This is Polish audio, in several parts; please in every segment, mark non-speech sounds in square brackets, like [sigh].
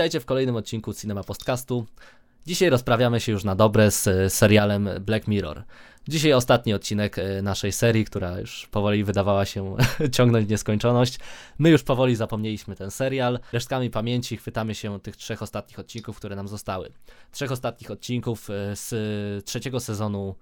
Witajcie w kolejnym odcinku Cinema Podcastu. Dzisiaj rozprawiamy się już na dobre z e, serialem Black Mirror. Dzisiaj ostatni odcinek e, naszej serii, która już powoli wydawała się [laughs] ciągnąć w nieskończoność. My już powoli zapomnieliśmy ten serial. Resztkami pamięci chwytamy się tych trzech ostatnich odcinków, które nam zostały. Trzech ostatnich odcinków e, z trzeciego sezonu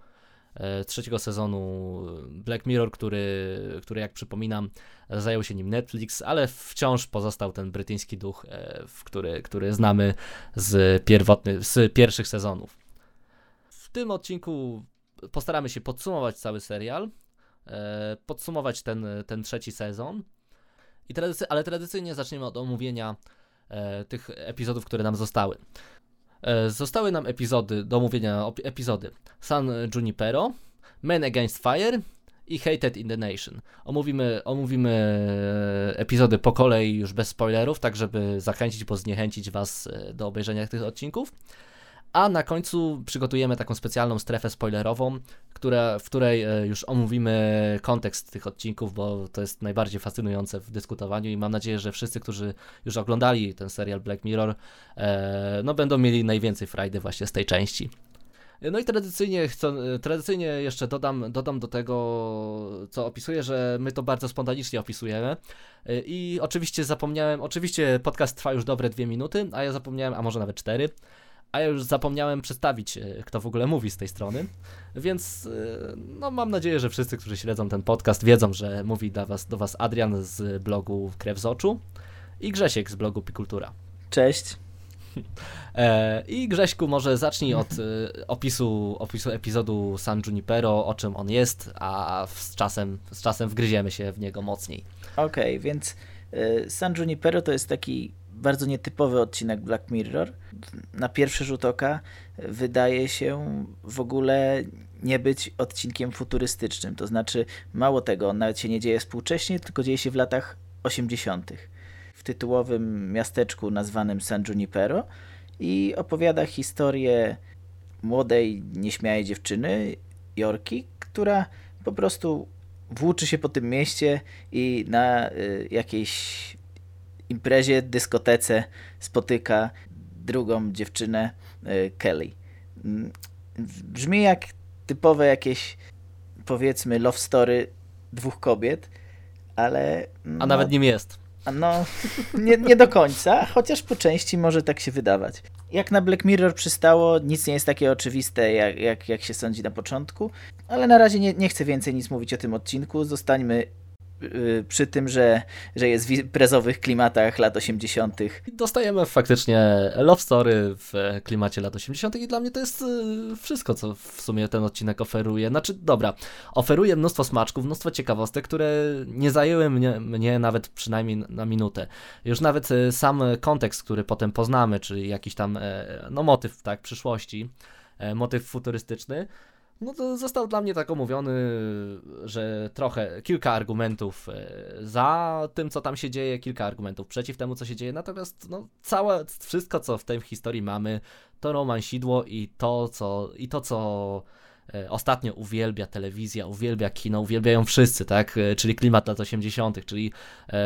trzeciego sezonu Black Mirror, który, który jak przypominam zajął się nim Netflix, ale wciąż pozostał ten brytyjski duch, e, który, który znamy z, pierwotny, z pierwszych sezonów. W tym odcinku postaramy się podsumować cały serial, e, podsumować ten, ten trzeci sezon, I tradycy, ale tradycyjnie zaczniemy od omówienia tych epizodów, które nam zostały. E, zostały nam epizody, do omówienia epizody San Junipero, Men Against Fire i Hated in the Nation. Omówimy, omówimy e, epizody po kolei już bez spoilerów, tak żeby zachęcić, bo zniechęcić Was e, do obejrzenia tych odcinków. A na końcu przygotujemy taką specjalną strefę spoilerową, która, w której e, już omówimy kontekst tych odcinków, bo to jest najbardziej fascynujące w dyskutowaniu i mam nadzieję, że wszyscy, którzy już oglądali ten serial Black Mirror, e, no będą mieli najwięcej frajdy właśnie z tej części. No i tradycyjnie, chcę, tradycyjnie jeszcze dodam, dodam do tego, co opisuję, że my to bardzo spontanicznie opisujemy. E, I oczywiście zapomniałem, oczywiście podcast trwa już dobre dwie minuty, a ja zapomniałem, a może nawet cztery a ja już zapomniałem przedstawić, e, kto w ogóle mówi z tej strony, więc e, no, mam nadzieję, że wszyscy, którzy śledzą ten podcast, wiedzą, że mówi do was, do was Adrian z blogu Krew z Oczu i Grzesiek z blogu Pikultura. Cześć. E, I Grześku, może zacznij od opisu, opisu epizodu San Junipero, o czym on jest, a z czasem, z czasem wgryziemy się w niego mocniej. Okej, okay, więc San Junipero to jest taki bardzo nietypowy odcinek Black Mirror. Na pierwszy rzut oka wydaje się w ogóle nie być odcinkiem futurystycznym. To znaczy, mało tego, on nawet się nie dzieje współcześnie, tylko dzieje się w latach 80. w tytułowym miasteczku nazwanym San Junipero i opowiada historię młodej, nieśmiałej dziewczyny, Jorki, która po prostu włóczy się po tym mieście i na y, jakiejś imprezie, dyskotece spotyka drugą dziewczynę e, Kelly. Mm, brzmi jak typowe jakieś powiedzmy love story dwóch kobiet, ale... No, A nawet nim jest. No, nie, nie do końca, chociaż po części może tak się wydawać. Jak na Black Mirror przystało, nic nie jest takie oczywiste, jak, jak, jak się sądzi na początku, ale na razie nie, nie chcę więcej nic mówić o tym odcinku. Zostańmy przy tym, że, że jest w prezowych klimatach lat 80. Dostajemy faktycznie love story w klimacie lat 80. i dla mnie to jest y, wszystko, co w sumie ten odcinek oferuje. Znaczy, dobra, oferuje mnóstwo smaczków, mnóstwo ciekawostek, które nie zajęły mnie, mnie nawet przynajmniej na minutę. Już nawet y, sam kontekst, który potem poznamy, czyli jakiś tam e, no, motyw tak, przyszłości, e, motyw futurystyczny, no to został dla mnie tak omówiony, że trochę, kilka argumentów e, za tym, co tam się dzieje, kilka argumentów przeciw temu, co się dzieje, natomiast no, całe, wszystko, co w tej historii mamy, to romansidło i to, co, i to, co ostatnio uwielbia telewizja, uwielbia kino, uwielbiają wszyscy, tak? E, czyli klimat lat 80., czyli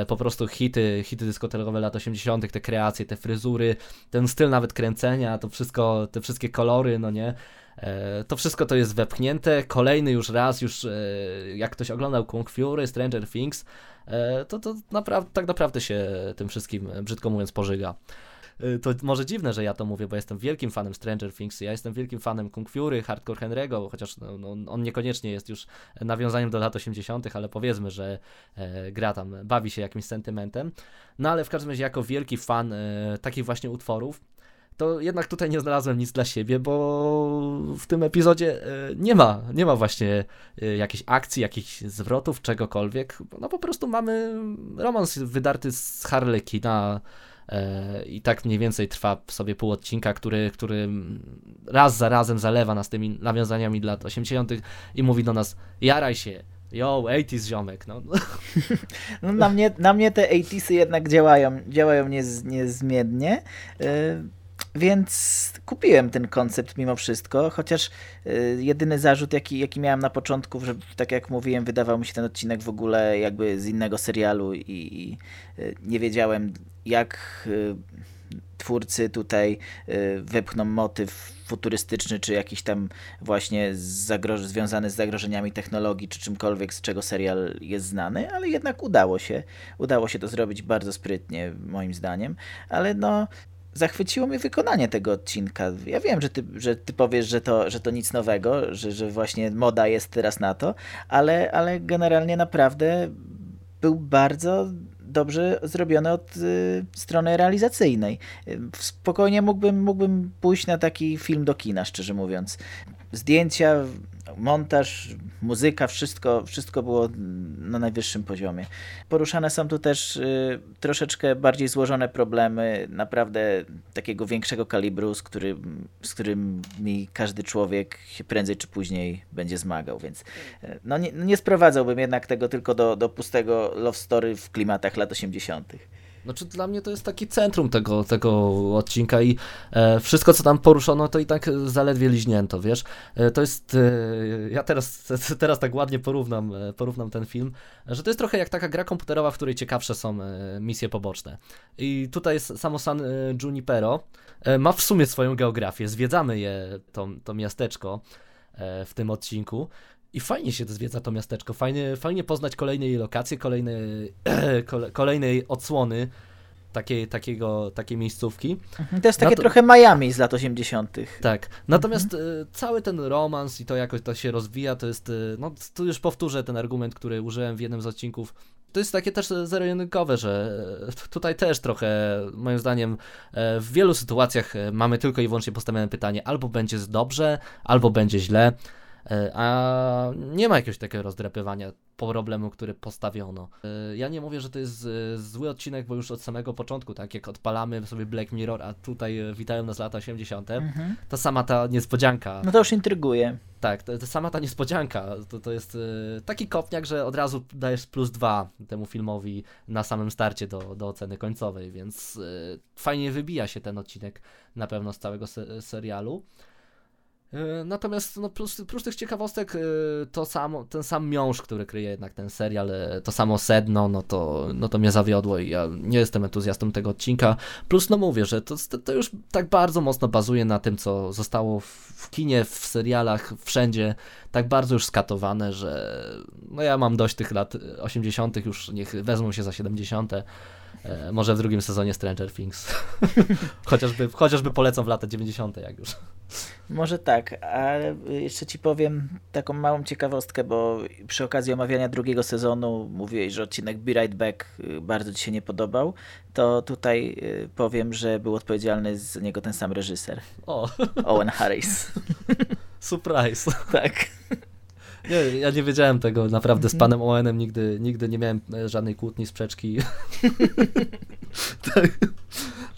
po prostu hity, hity dyskotekowe lat 80., te kreacje, te fryzury, ten styl nawet kręcenia, to wszystko, te wszystkie kolory, no nie? E, to wszystko to jest wepchnięte. Kolejny już raz, już e, jak ktoś oglądał Kung Fury, Stranger Things, e, to, to naprawdę, tak naprawdę się tym wszystkim, brzydko mówiąc, pożyga. To może dziwne, że ja to mówię, bo jestem wielkim fanem Stranger Things, ja jestem wielkim fanem Kung Fury, Hardcore Henry'ego, chociaż no, no, on niekoniecznie jest już nawiązaniem do lat 80., ale powiedzmy, że e, gra tam, bawi się jakimś sentymentem. No ale w każdym razie jako wielki fan e, takich właśnie utworów, to jednak tutaj nie znalazłem nic dla siebie, bo w tym epizodzie e, nie ma, nie ma właśnie e, jakiejś akcji, jakichś zwrotów, czegokolwiek. No po prostu mamy romans wydarty z Harlekina i tak mniej więcej trwa sobie pół odcinka, który, który raz za razem zalewa nas tymi nawiązaniami dla lat 80. i mówi do nas jaraj się, Yo, 80s ziomek, no. [laughs] no na, mnie, na mnie te 80sy jednak działają, działają niez, niezmiennie. Więc kupiłem ten koncept mimo wszystko, chociaż y, jedyny zarzut, jaki, jaki miałem na początku, że tak jak mówiłem, wydawał mi się ten odcinek w ogóle jakby z innego serialu i, i y, nie wiedziałem, jak y, twórcy tutaj wepchną motyw futurystyczny, czy jakiś tam właśnie związany z zagrożeniami technologii, czy czymkolwiek, z czego serial jest znany, ale jednak udało się. Udało się to zrobić bardzo sprytnie, moim zdaniem, ale no zachwyciło mnie wykonanie tego odcinka. Ja wiem, że ty, że ty powiesz, że to, że to nic nowego, że, że właśnie moda jest teraz na to, ale, ale generalnie naprawdę był bardzo dobrze zrobiony od y, strony realizacyjnej. Spokojnie mógłbym, mógłbym pójść na taki film do kina, szczerze mówiąc. Zdjęcia, montaż, muzyka, wszystko, wszystko było na najwyższym poziomie. Poruszane są tu też y, troszeczkę bardziej złożone problemy, naprawdę takiego większego kalibru, z, który, z którym mi każdy człowiek prędzej czy później będzie zmagał, więc y, no nie, nie sprowadzałbym jednak tego tylko do, do pustego love story w klimatach lat 80. Znaczy dla mnie to jest taki centrum tego, tego odcinka i e, wszystko, co tam poruszono, to i tak zaledwie liźnięto, wiesz. E, to jest, e, ja teraz, [laughs] teraz tak ładnie porównam, e, porównam ten film, że to jest trochę jak taka gra komputerowa, w której ciekawsze są e, misje poboczne. I tutaj jest samo San e, Junipero, ma w sumie swoją geografię, zwiedzamy je, to, to miasteczko w tym odcinku. I fajnie się zwiedza to miasteczko, fajnie, fajnie poznać kolejne jej lokacje, kolejne, [clears throat] kolejnej odsłony takiej, takiego, takiej miejscówki. Mhm, to jest takie to... trochę Miami z lat 80. Tak. Natomiast mhm. cały ten romans i to jakoś to się rozwija, to jest, e, no tu już powtórzę ten argument, który użyłem w jednym z odcinków. To jest takie też zero-jedynkowe, że e, tutaj też trochę, moim zdaniem, w wielu sytuacjach mamy tylko i wyłącznie postawione pytanie, albo będzie dobrze, albo będzie źle. E, a nie ma jakiegoś takiego rozdrapywania problemu, który postawiono. E, ja nie mówię, że to jest e, zły odcinek, bo już od samego początku, tak jak odpalamy sobie Black Mirror, a tutaj witają nas lata 80., mhm. to sama ta niespodzianka. No to już intryguje. Tak, to, to sama ta niespodzianka, to, to jest taki kopniak, że od razu dajesz plus dwa temu filmowi na samym starcie do, do oceny końcowej, więc fajnie wybija się ten odcinek na pewno z całego se serialu. E, natomiast no, plus, plus tych ciekawostek, e, to samo, ten sam miąższ, który kryje jednak ten serial, e, to samo sedno, no to, no to mnie zawiodło i ja nie jestem entuzjastą tego odcinka. Plus no mówię, że to, to już tak bardzo mocno bazuje na tym, co zostało w kinie, w serialach, wszędzie, tak bardzo już skatowane, że no ja mam dość tych lat 80., już niech wezmą się za 70. E, może w drugim sezonie Stranger Things. [laughs] chociażby, chociażby polecą w lata 90. jak już. Może tak, ale jeszcze ci powiem taką małą ciekawostkę, bo przy okazji omawiania drugiego sezonu mówiłeś, że odcinek Be Right Back y, bardzo ci się nie podobał, to tutaj y, powiem, że był odpowiedzialny za niego ten sam reżyser. O. Owen Harris. [laughs] Surprise. Tak. Nie, ja nie wiedziałem tego naprawdę z panem Owenem, nigdy, nigdy nie miałem e, żadnej kłótni, sprzeczki. [laughs] tak.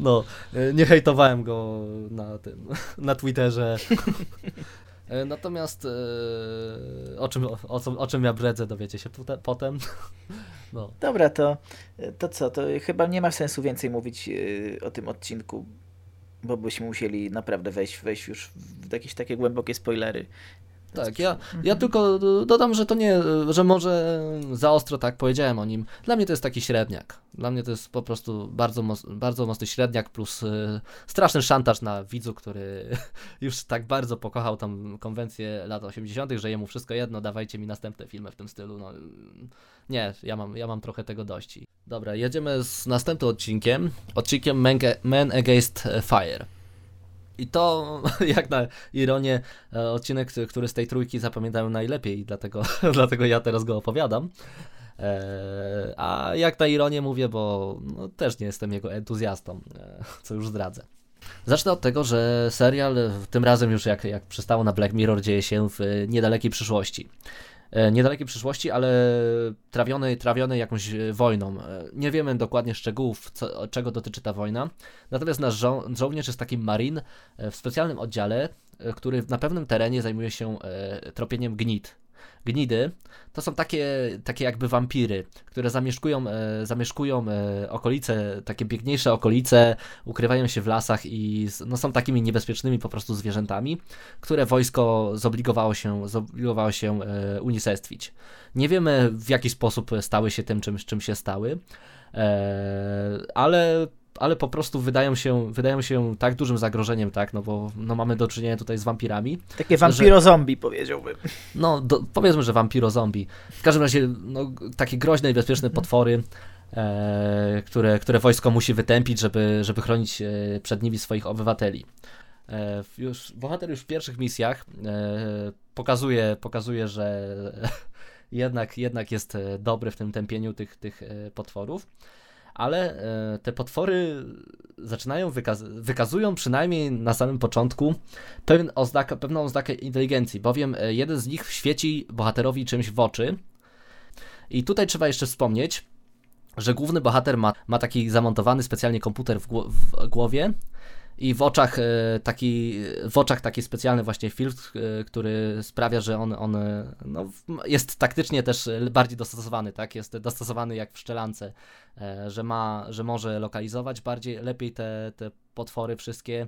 No, e, nie hejtowałem go na tym, na Twitterze. E, natomiast o czym, o, o czym ja bredzę, dowiecie się potem. No. Dobra, to, to co? To chyba nie ma sensu więcej mówić o tym odcinku, bo byśmy musieli naprawdę wejść, wejść już w jakieś takie głębokie spoilery. Tak, ja, ja tylko dodam, że to nie, że może za ostro tak powiedziałem o nim. Dla mnie to jest taki średniak. Dla mnie to jest po prostu bardzo, bardzo mocny średniak plus y, straszny szantaż na widzu, który [laughs] już tak bardzo pokochał tą konwencję lat 80., że jemu wszystko jedno, dawajcie mi następne filmy w tym stylu. No, nie, ja mam, ja mam trochę tego dość. Dobra, jedziemy z następnym odcinkiem. Odcinkiem Man Against Fire. I to, [laughs] jak na ironię, e, odcinek, który z tej trójki zapamiętałem najlepiej, dlatego, [laughs] dlatego ja teraz go opowiadam. E, a jak na ironię mówię, bo no, też nie jestem jego entuzjastą, e, co już zdradzę. Zacznę od tego, że serial tym razem już jak, jak przystało na Black Mirror dzieje się w niedalekiej przyszłości. E, niedalekiej przyszłości, ale trawiony, trawiony jakąś wojną. E, nie wiemy dokładnie szczegółów, co, czego dotyczy ta wojna. Natomiast nasz żo żołnierz jest takim marin e, w specjalnym oddziale, który na pewnym terenie zajmuje się tropieniem gnit gnidy to są takie, takie jakby wampiry, które zamieszkują, e, zamieszkują e, okolice, takie biegniejsze okolice, ukrywają się w lasach i no, są takimi niebezpiecznymi po prostu zwierzętami, które wojsko zobligowało się, zobligowało się e, unicestwić. Nie wiemy w jaki sposób stały się tym, czym, czym się stały, e, ale ale po prostu wydają się, wydają się tak dużym zagrożeniem, tak, no bo no mamy do czynienia tutaj z wampirami. Takie vampiro-zombie powiedziałbym. No, do, powiedzmy, że vampiro-zombie. W każdym razie, no, takie groźne i bezpieczne mhm. potwory, e, które, które wojsko musi wytępić, żeby, żeby chronić e, przed nimi swoich obywateli. E, już, bohater już w pierwszych misjach e, pokazuje, pokazuje, że [laughs] jednak, jednak jest e, dobry w tym tępieniu tych, tych e, potworów ale e, te potwory zaczynają wykaz wykazują przynajmniej na samym początku pewien pewną oznakę inteligencji, bowiem e, jeden z nich świeci bohaterowi czymś w oczy. I tutaj trzeba jeszcze wspomnieć, że główny bohater ma, ma taki zamontowany specjalnie komputer w głowie, i w oczach e, taki, w oczach taki specjalny właśnie filtr, e, który sprawia, że on, on e, no, jest taktycznie też bardziej dostosowany, tak? Jest dostosowany jak w szczelance, że ma, że może lokalizować bardziej, lepiej te, te potwory wszystkie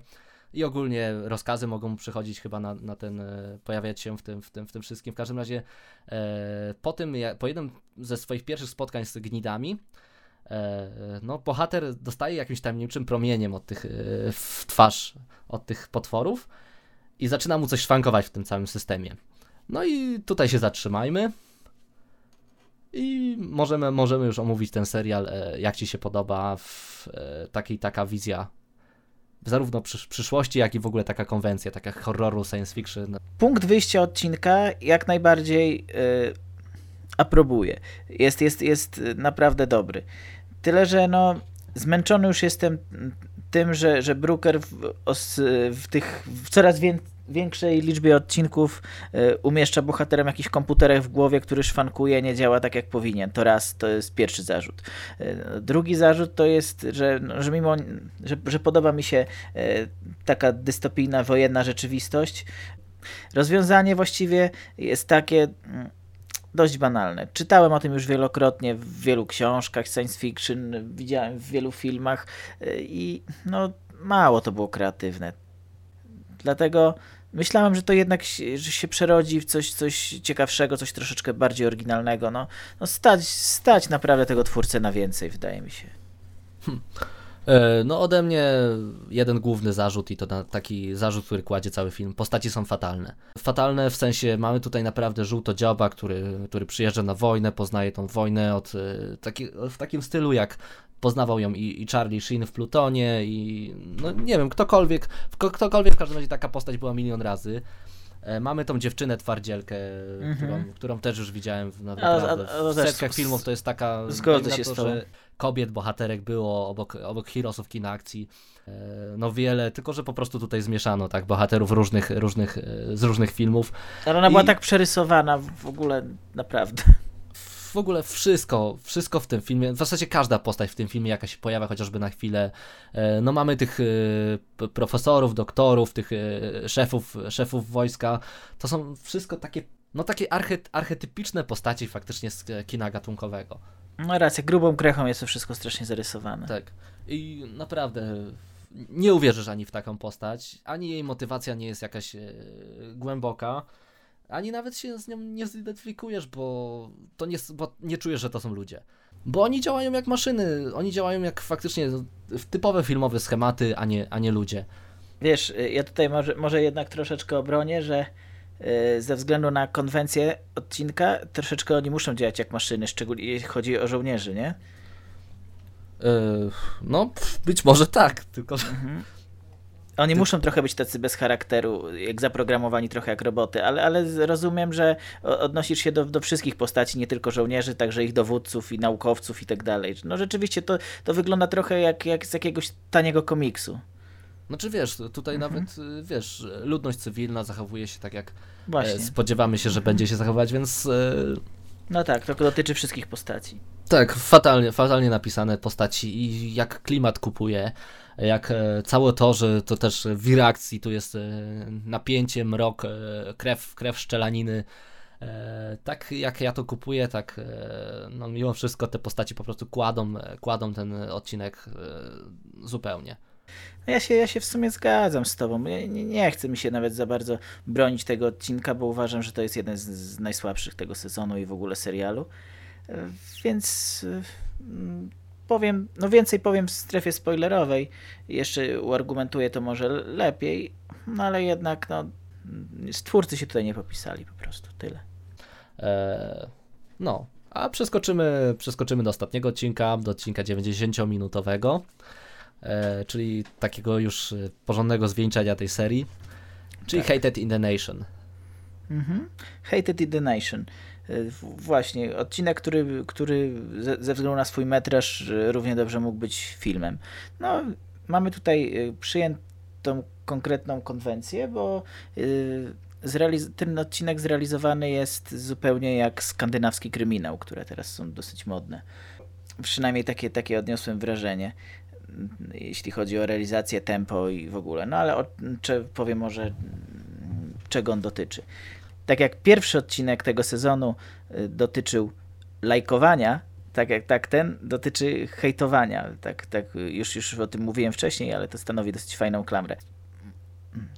i ogólnie rozkazy mogą przychodzić chyba na, na ten, pojawiać się w tym, w, tym, w tym wszystkim. W każdym razie po tym, po jednym ze swoich pierwszych spotkań z gnidami, E, no, bohater dostaje jakimś tajemniczym promieniem od tych, e, w twarz od tych potworów i zaczyna mu coś szwankować w tym całym systemie. No i tutaj się zatrzymajmy. I możemy, możemy już omówić ten serial, e, jak Ci się podoba, w takiej taka wizja zarówno przysz przyszłości, jak i w ogóle taka konwencja, taka horroru, science fiction. Punkt wyjścia odcinka jak najbardziej yy, aprobuję. Jest, jest, jest naprawdę dobry. Tyle, że no, zmęczony już jestem tym, że, że Brooker w, w tych w coraz większej liczbie odcinków y, umieszcza bohaterem jakiś komputerek w głowie, który szwankuje, nie działa tak jak powinien. To raz, to jest pierwszy zarzut. Y, drugi zarzut to jest, że, no, że mimo, że, że podoba mi się y, taka dystopijna, wojenna rzeczywistość, rozwiązanie właściwie jest takie mm, dość banalne. Czytałem o tym już wielokrotnie w wielu książkach science fiction, widziałem w wielu filmach y, i no mało to było kreatywne. Dlatego myślałem, że to jednak się, że się przerodzi w coś, coś ciekawszego, coś troszeczkę bardziej oryginalnego. No, no stać, stać naprawdę tego twórcę na więcej, wydaje mi się. Hmm. E, no ode mnie jeden główny zarzut i to taki zarzut, który kładzie cały film. Postaci są fatalne. Fatalne w sensie mamy tutaj naprawdę żółto dzioba, który, który przyjeżdża na wojnę, poznaje tą wojnę od, e, taki, w takim stylu jak poznawał ją i, i Charlie Sheen w Plutonie i no nie wiem, ktokolwiek, ktokolwiek w każdym razie taka postać była milion razy. E, mamy tą dziewczynę twardzielkę, mm -hmm. którą, którą też już widziałem w, naprawdę, a, a, a, w setkach filmów. To jest taka. Zgodzę się to, z tobą. Że kobiet, bohaterek było obok, obok Heroesów kina akcji. E, no wiele, tylko że po prostu tutaj zmieszano, tak, bohaterów różnych, różnych, e, z różnych filmów. Ale ona I... była tak przerysowana w ogóle, naprawdę w ogóle wszystko, wszystko w tym filmie, w zasadzie każda postać w tym filmie jaka się pojawia chociażby na chwilę. E, no mamy tych profesorów, doktorów, tych szefów, szefów wojska. To są wszystko takie, no takie archetypiczne postaci faktycznie z kina gatunkowego. No racja, grubą krechą jest to wszystko strasznie zarysowane. Tak. I naprawdę nie uwierzysz ani w taką postać, ani jej motywacja nie jest jakaś e, głęboka, ani nawet się z nią nie zidentyfikujesz, bo to nie, bo nie czujesz, że to są ludzie. Bo oni działają jak maszyny, oni działają jak faktycznie typowe filmowe schematy, a nie, a nie ludzie. Wiesz, ja tutaj może, może jednak troszeczkę obronię, że E, ze względu na konwencję odcinka troszeczkę oni muszą działać jak maszyny, szczególnie jeśli chodzi o żołnierzy, nie? E, no, być może tak, tylko że... Mhm. Oni Ty... muszą trochę być tacy bez charakteru, jak zaprogramowani trochę jak roboty, ale, ale rozumiem, że odnosisz się do, do wszystkich postaci, nie tylko żołnierzy, także ich dowódców i naukowców i tak dalej. No rzeczywiście to, to wygląda trochę jak, jak z jakiegoś taniego komiksu. Znaczy wiesz, tutaj Mhm. nawet, y, wiesz, ludność cywilna zachowuje się tak, jak e, Właśnie. spodziewamy się, że będzie się zachowywać, więc e, No tak, to dotyczy wszystkich postaci. tak, fatalnie, fatalnie napisane postaci i jak klimat kupuje, jak e, całe to, że to też w reakcji tu jest e, napięcie, mrok, e, krew, krew szczelaniny. Tak jak ja to kupuję, tak no mimo wszystko te postaci po prostu kładą, kładą ten odcinek zupełnie. Ja się, ja się w sumie zgadzam z tobą. Nie, nie chcę mi się nawet za bardzo bronić tego odcinka, bo uważam, że to jest jeden z, z najsłabszych tego sezonu i w ogóle serialu. Więc powiem, no więcej powiem w strefie spoilerowej. Jeszcze uargumentuję to może lepiej, no ale jednak no, stwórcy się tutaj nie popisali po prostu. Tyle. E, no, a przeskoczymy, przeskoczymy do ostatniego odcinka, do odcinka 90-minutowego, e, czyli takiego już e, porządnego zwieńczenia tej serii, czyli Tak. Hated in the Nation. Mhm. Hated in the Nation. Właśnie, odcinek, który, który ze, względu na swój metraż y, równie dobrze mógł być filmem. No, mamy tutaj y, przyjętą konkretną konwencję, bo y, ten odcinek zrealizowany jest zupełnie jak skandynawski kryminał, które teraz są dosyć modne. Przynajmniej takie, takie odniosłem wrażenie, jeśli chodzi o realizację, tempo i w ogóle. No ale o, powiem może, czego on dotyczy tak jak pierwszy odcinek tego sezonu y, dotyczył lajkowania, tak jak tak ten dotyczy hejtowania. Tak, tak y, już, już o tym mówiłem wcześniej, ale to stanowi dosyć fajną klamrę.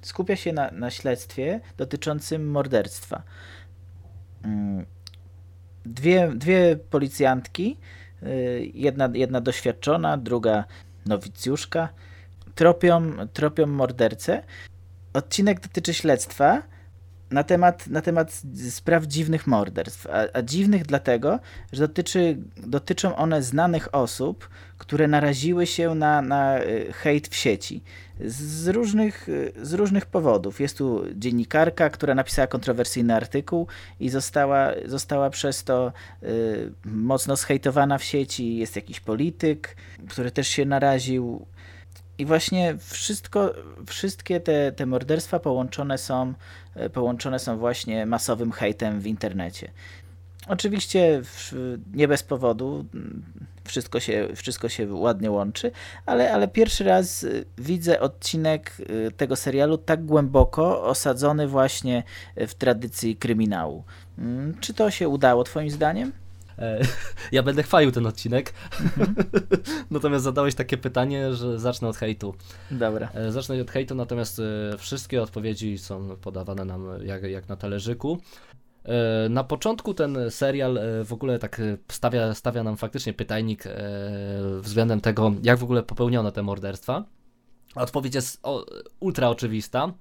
Skupia się na, na śledztwie dotyczącym morderstwa. Mm, Dwie, dwie policjantki, y, jedna, jedna doświadczona, druga nowicjuszka, tropią, tropią mordercę. Odcinek dotyczy śledztwa, na temat, na temat spraw dziwnych morderstw. A, a dziwnych dlatego, że dotyczy, dotyczą one znanych osób, które naraziły się na, na y, hejt w sieci. Z różnych, y, z różnych powodów. Jest tu dziennikarka, która napisała kontrowersyjny artykuł i została, została przez to y, mocno zhejtowana w sieci. Jest jakiś polityk, który też się naraził. I właśnie wszystko, wszystkie te, te morderstwa połączone są, połączone są właśnie masowym hejtem w internecie. Oczywiście nie bez powodu, mm, wszystko się, wszystko się ładnie łączy, ale, ale pierwszy raz y, widzę odcinek y, tego serialu tak głęboko osadzony właśnie w tradycji kryminału. Mm, Czy to się udało Twoim zdaniem? E, [laughs] Ja będę chwalił ten odcinek, [laughs] natomiast zadałeś takie pytanie, że zacznę od hejtu. Dobra. E, Zacznę od hejtu, natomiast e, wszystkie odpowiedzi są podawane nam jak, jak na talerzyku. Na początku ten serial w ogóle tak stawia, stawia nam faktycznie pytajnik względem tego, jak w ogóle popełniono te morderstwa. Odpowiedź jest ultra oczywista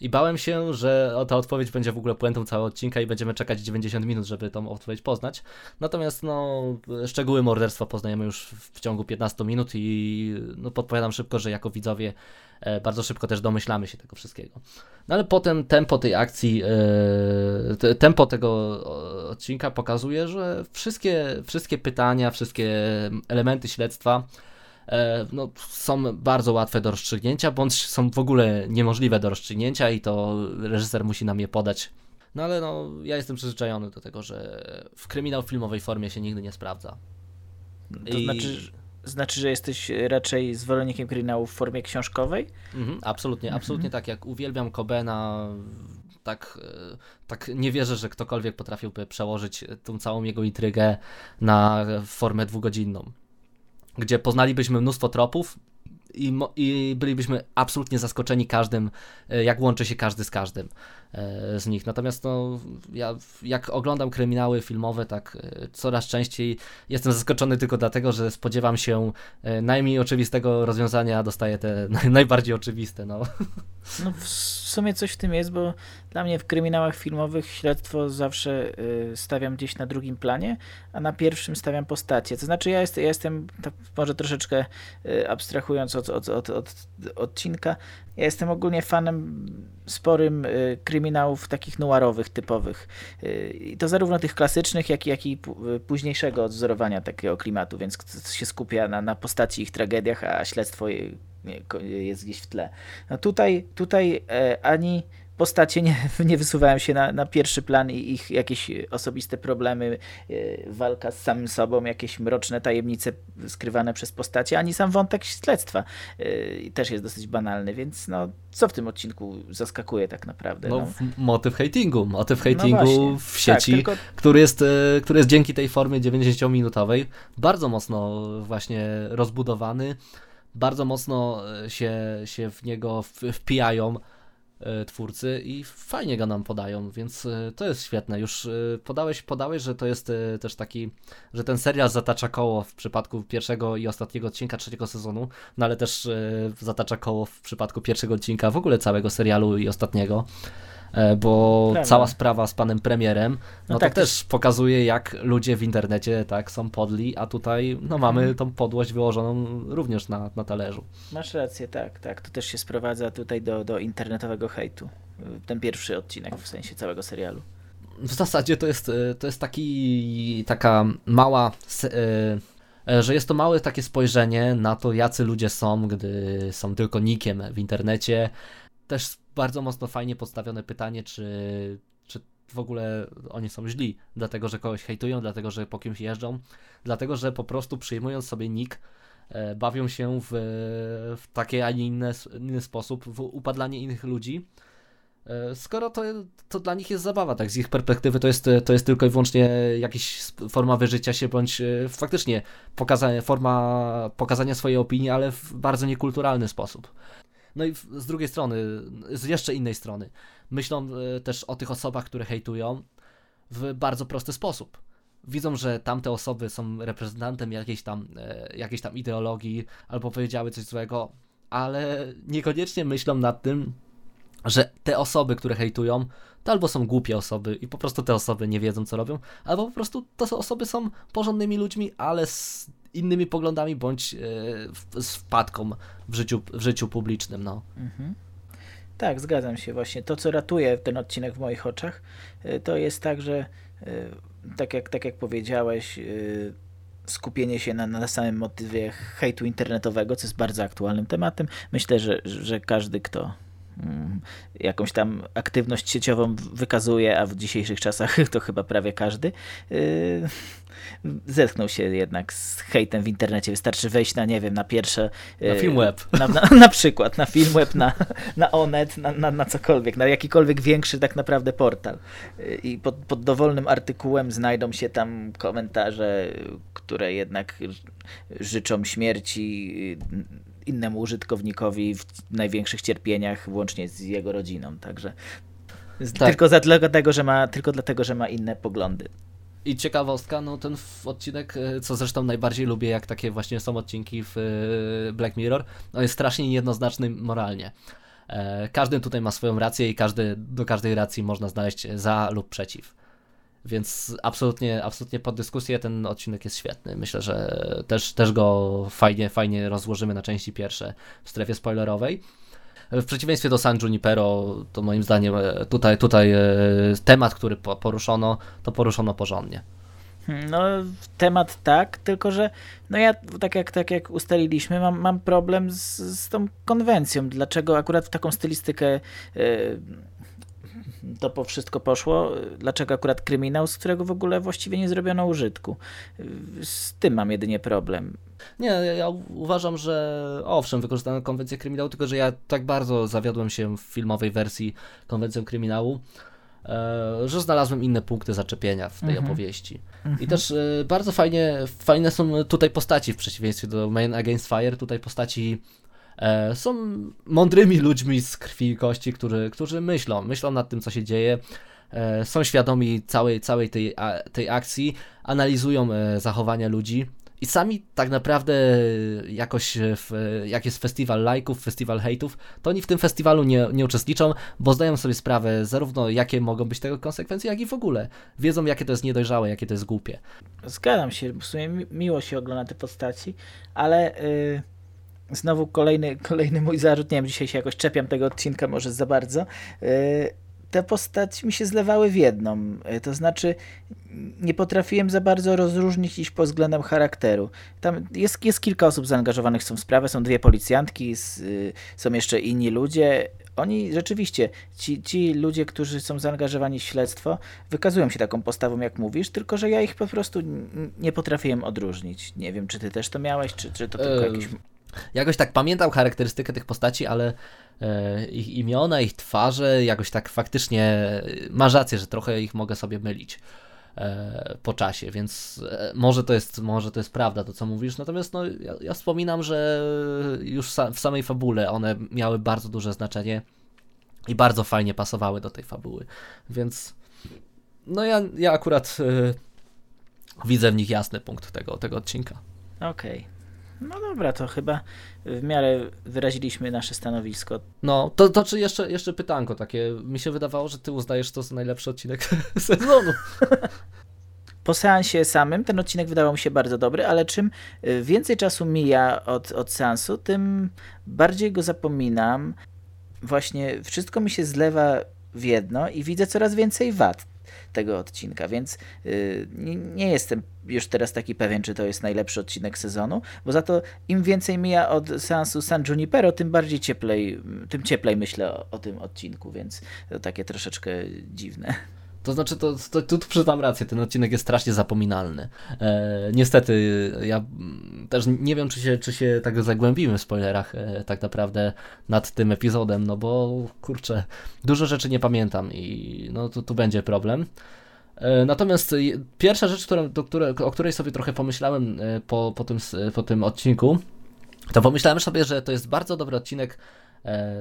i bałem się, że ta odpowiedź będzie w ogóle puentą całego odcinka i będziemy czekać 90 minut, żeby tą odpowiedź poznać. Natomiast no, szczegóły morderstwa poznajemy już w ciągu 15 minut i no, podpowiadam szybko, że jako widzowie e, bardzo szybko też domyślamy się tego wszystkiego. No ale potem tempo tej akcji, e, te- tempo tego odcinka pokazuje, że wszystkie, wszystkie pytania, wszystkie elementy śledztwa no, są bardzo łatwe do rozstrzygnięcia, bądź są w ogóle niemożliwe do rozstrzygnięcia i to reżyser musi nam je podać. No ale no, ja jestem przyzwyczajony do tego, że w kryminał filmowej formie się nigdy nie sprawdza. To I- znaczy, że- znaczy, że jesteś raczej zwolennikiem kryminału w formie książkowej? Mhm, absolutnie, Mhm. absolutnie tak. Jak uwielbiam Cobena, tak, e, tak nie wierzę, że ktokolwiek potrafiłby przełożyć tą całą jego intrygę na formę dwugodzinną, gdzie poznalibyśmy mnóstwo tropów i, i bylibyśmy absolutnie zaskoczeni każdym, e, jak łączy się każdy z każdym z nich. Natomiast no, ja jak oglądam kryminały filmowe, tak e, coraz częściej jestem zaskoczony tylko dlatego, że spodziewam się e, najmniej oczywistego rozwiązania, a dostaję te [laughs] naj- najbardziej oczywiste. No. No w sumie coś w tym jest, bo dla mnie w kryminałach filmowych śledztwo zawsze y, stawiam gdzieś na drugim planie, a na pierwszym stawiam postacie. To znaczy ja, ja jestem, tak może troszeczkę y, abstrahując od, od, od, od odcinka, ja jestem ogólnie fanem sporym y, kryminałów takich noirowych, typowych. Y, I to zarówno tych klasycznych, jak, i- jak i y, późniejszego odzorowania takiego klimatu, więc się skupia na, na postaci, ich tragediach, a śledztwo jest gdzieś w tle. No tutaj, tutaj ani postacie nie, [laughs] nie wysuwają się na, na pierwszy plan i ich jakieś osobiste problemy, e, walka z samym sobą, jakieś mroczne tajemnice skrywane przez postacie, ani sam wątek śledztwa e, też jest dosyć banalny, więc no, co w tym odcinku zaskakuje tak naprawdę? No, no. motyw hatingu, motyw no hatingu no w sieci, tak, tylko... który, jest, e, który jest dzięki tej formie 90-minutowej bardzo mocno właśnie rozbudowany, bardzo mocno się, się w niego wpijają twórcy i fajnie go nam podają, więc e, to jest świetne. Już e, podałeś, podałeś, że to jest też taki, że ten serial zatacza koło w przypadku pierwszego i ostatniego odcinka trzeciego sezonu, no ale też zatacza koło w przypadku pierwszego odcinka w ogóle całego serialu i ostatniego. E, bo Prawda. cała sprawa z panem premierem, no, no tak, to też pokazuje, jak ludzie w internecie tak są podli, a tutaj no, mamy mhm. tą podłość wyłożoną również na, na talerzu. Masz rację, tak, tak. To też się sprowadza tutaj do, do internetowego hejtu. Ten pierwszy odcinek w sensie całego serialu. W zasadzie to jest, e, to jest taki, taka mała e, że jest to małe takie spojrzenie na to, jacy ludzie są, gdy są tylko nikiem w internecie. Też bardzo mocno fajnie postawione pytanie, czy, czy w ogóle oni są źli, dlatego że kogoś hejtują, dlatego że po kimś jeżdżą, dlatego że po prostu przyjmując sobie nick, e, bawią się w, w taki, a nie inny, inny sposób, w upadlanie innych ludzi. E, skoro to, to dla nich jest zabawa, tak z ich perspektywy to jest, to jest tylko i wyłącznie jakaś forma wyżycia się, bądź e, faktycznie forma pokazania swojej opinii, ale w bardzo niekulturalny sposób. No i z drugiej strony, z jeszcze innej strony, myślą e, też o tych osobach, które hejtują w bardzo prosty sposób. Widzą, że tamte osoby są reprezentantem jakiejś tam, e, jakiejś tam ideologii albo powiedziały coś złego, ale niekoniecznie myślą nad tym, że te osoby, które hejtują, to albo są głupie osoby i po prostu te osoby nie wiedzą, co robią, albo po prostu te osoby są porządnymi ludźmi, ale z innymi poglądami bądź e, z wpadką w życiu, w życiu publicznym. No. Mhm. Tak, zgadzam się. Właśnie to, co ratuje ten odcinek w moich oczach, e, to jest tak, że e, tak jak, tak jak powiedziałeś, skupienie się na, na samym motywie hejtu internetowego, co jest bardzo aktualnym tematem. Myślę, że, że każdy, kto jakąś tam aktywność sieciową wykazuje, a w dzisiejszych czasach [laughs] to chyba prawie każdy, zetknął się jednak z hejtem w internecie. Wystarczy wejść na, nie wiem, na pierwsze... Na e, Filmweb. Na, na, na przykład, na Filmweb, na, [laughs] na Onet, na, na, na cokolwiek, na jakikolwiek większy tak naprawdę portal. E, I pod, pod dowolnym artykułem znajdą się tam komentarze, które jednak życzą śmierci innemu użytkownikowi w największych cierpieniach, włącznie z jego rodziną. Także tak. tylko za, dlatego, że ma, tylko dlatego, że ma inne poglądy. I ciekawostka, no ten odcinek, e, co zresztą najbardziej lubię, jak takie właśnie są odcinki w e, Black Mirror, no jest strasznie niejednoznaczny moralnie. E, każdy tutaj ma swoją rację i każdy, do każdej racji można znaleźć za lub przeciw. Więc absolutnie, absolutnie pod dyskusję ten odcinek jest świetny. Myślę, że też, też go fajnie, fajnie rozłożymy na części pierwsze w strefie spoilerowej. W przeciwieństwie do San Junipero, to moim zdaniem e, tutaj, tutaj e, temat, który poruszono, to poruszono porządnie. Hmm, no, temat tak, tylko że no ja, tak jak, tak jak ustaliliśmy, mam, mam problem z, z tą konwencją. Dlaczego akurat w taką stylistykę yy, to po wszystko poszło. Dlaczego akurat kryminał, z którego w ogóle właściwie nie zrobiono użytku? Z tym mam jedynie problem. Nie, ja uważam, że owszem, wykorzystano konwencję kryminału, tylko że ja tak bardzo zawiodłem się w filmowej wersji konwencją kryminału, e, że znalazłem inne punkty zaczepienia w tej mhm. opowieści. Mhm. I też e, bardzo fajnie, fajne są tutaj postaci w przeciwieństwie do Main Against Fire, tutaj postaci są mądrymi ludźmi z krwi i kości, którzy, którzy myślą, myślą nad tym, co się dzieje, są świadomi całej, całej tej, tej akcji, analizują zachowania ludzi i sami tak naprawdę jakoś, w, jak jest festiwal lajków, festiwal hejtów, to oni w tym festiwalu nie, nie uczestniczą, bo zdają sobie sprawę zarówno jakie mogą być tego konsekwencje, jak i w ogóle. Wiedzą jakie to jest niedojrzałe, jakie to jest głupie. Zgadzam się, w sumie miło się ogląda te postaci, ale... Yy znowu kolejny, [laughs] kolejny mój zarzut, nie wiem, dzisiaj się jakoś czepiam tego odcinka może za bardzo. Yy, te postaci mi się zlewały w jedną. E, to znaczy, nie potrafiłem za bardzo rozróżnić ich pod względem charakteru. Tam jest, jest kilka osób zaangażowanych w tą sprawę, są dwie policjantki, y, są jeszcze inni ludzie. Oni rzeczywiście, ci, ci ludzie, którzy są zaangażowani w śledztwo, wykazują się taką postawą, jak mówisz, tylko że ja ich po prostu nie potrafiłem odróżnić. Nie wiem, czy ty też to miałeś, czy, czy to tylko jakiś Jakoś tak pamiętam charakterystykę tych postaci, ale e, ich imiona, ich twarze, jakoś tak faktycznie e, masz rację, że trochę ich mogę sobie mylić e, po czasie, więc może to jest, może to jest prawda to co mówisz, natomiast no, ja, ja wspominam, że już w samej fabule one miały bardzo duże znaczenie i bardzo fajnie pasowały do tej fabuły, więc no ja, ja akurat widzę w nich jasny punkt tego, tego odcinka. Okej. Okay. No dobra, to chyba w miarę wyraziliśmy nasze stanowisko. No, to, to czy jeszcze, jeszcze pytanko takie. Mi się wydawało, że ty uznajesz to za najlepszy odcinek [laughs] sezonu. [laughs] Po seansie samym ten odcinek wydawał mi się bardzo dobry, ale czym y, więcej czasu mija od, od seansu, tym bardziej go zapominam. Właśnie wszystko mi się zlewa w jedno i widzę coraz więcej wad tego odcinka, więc nie, nie, jestem już teraz taki pewien, czy to jest najlepszy odcinek sezonu, bo za to im więcej mija od seansu San Junipero, tym bardziej cieplej, tym cieplej myślę o, o tym odcinku, więc to takie troszeczkę dziwne. To znaczy, to, to, tu przyznam rację, ten odcinek jest strasznie zapominalny. E, niestety, ja też nie wiem, czy się, czy się tak zagłębimy w spoilerach e, tak naprawdę nad tym epizodem, no bo kurczę, dużo rzeczy nie pamiętam i no tu, tu będzie problem. E, natomiast pierwsza rzecz, która, do, które, o której sobie trochę pomyślałem e, po, po, tym, po tym odcinku, to pomyślałem sobie, że to jest bardzo dobry odcinek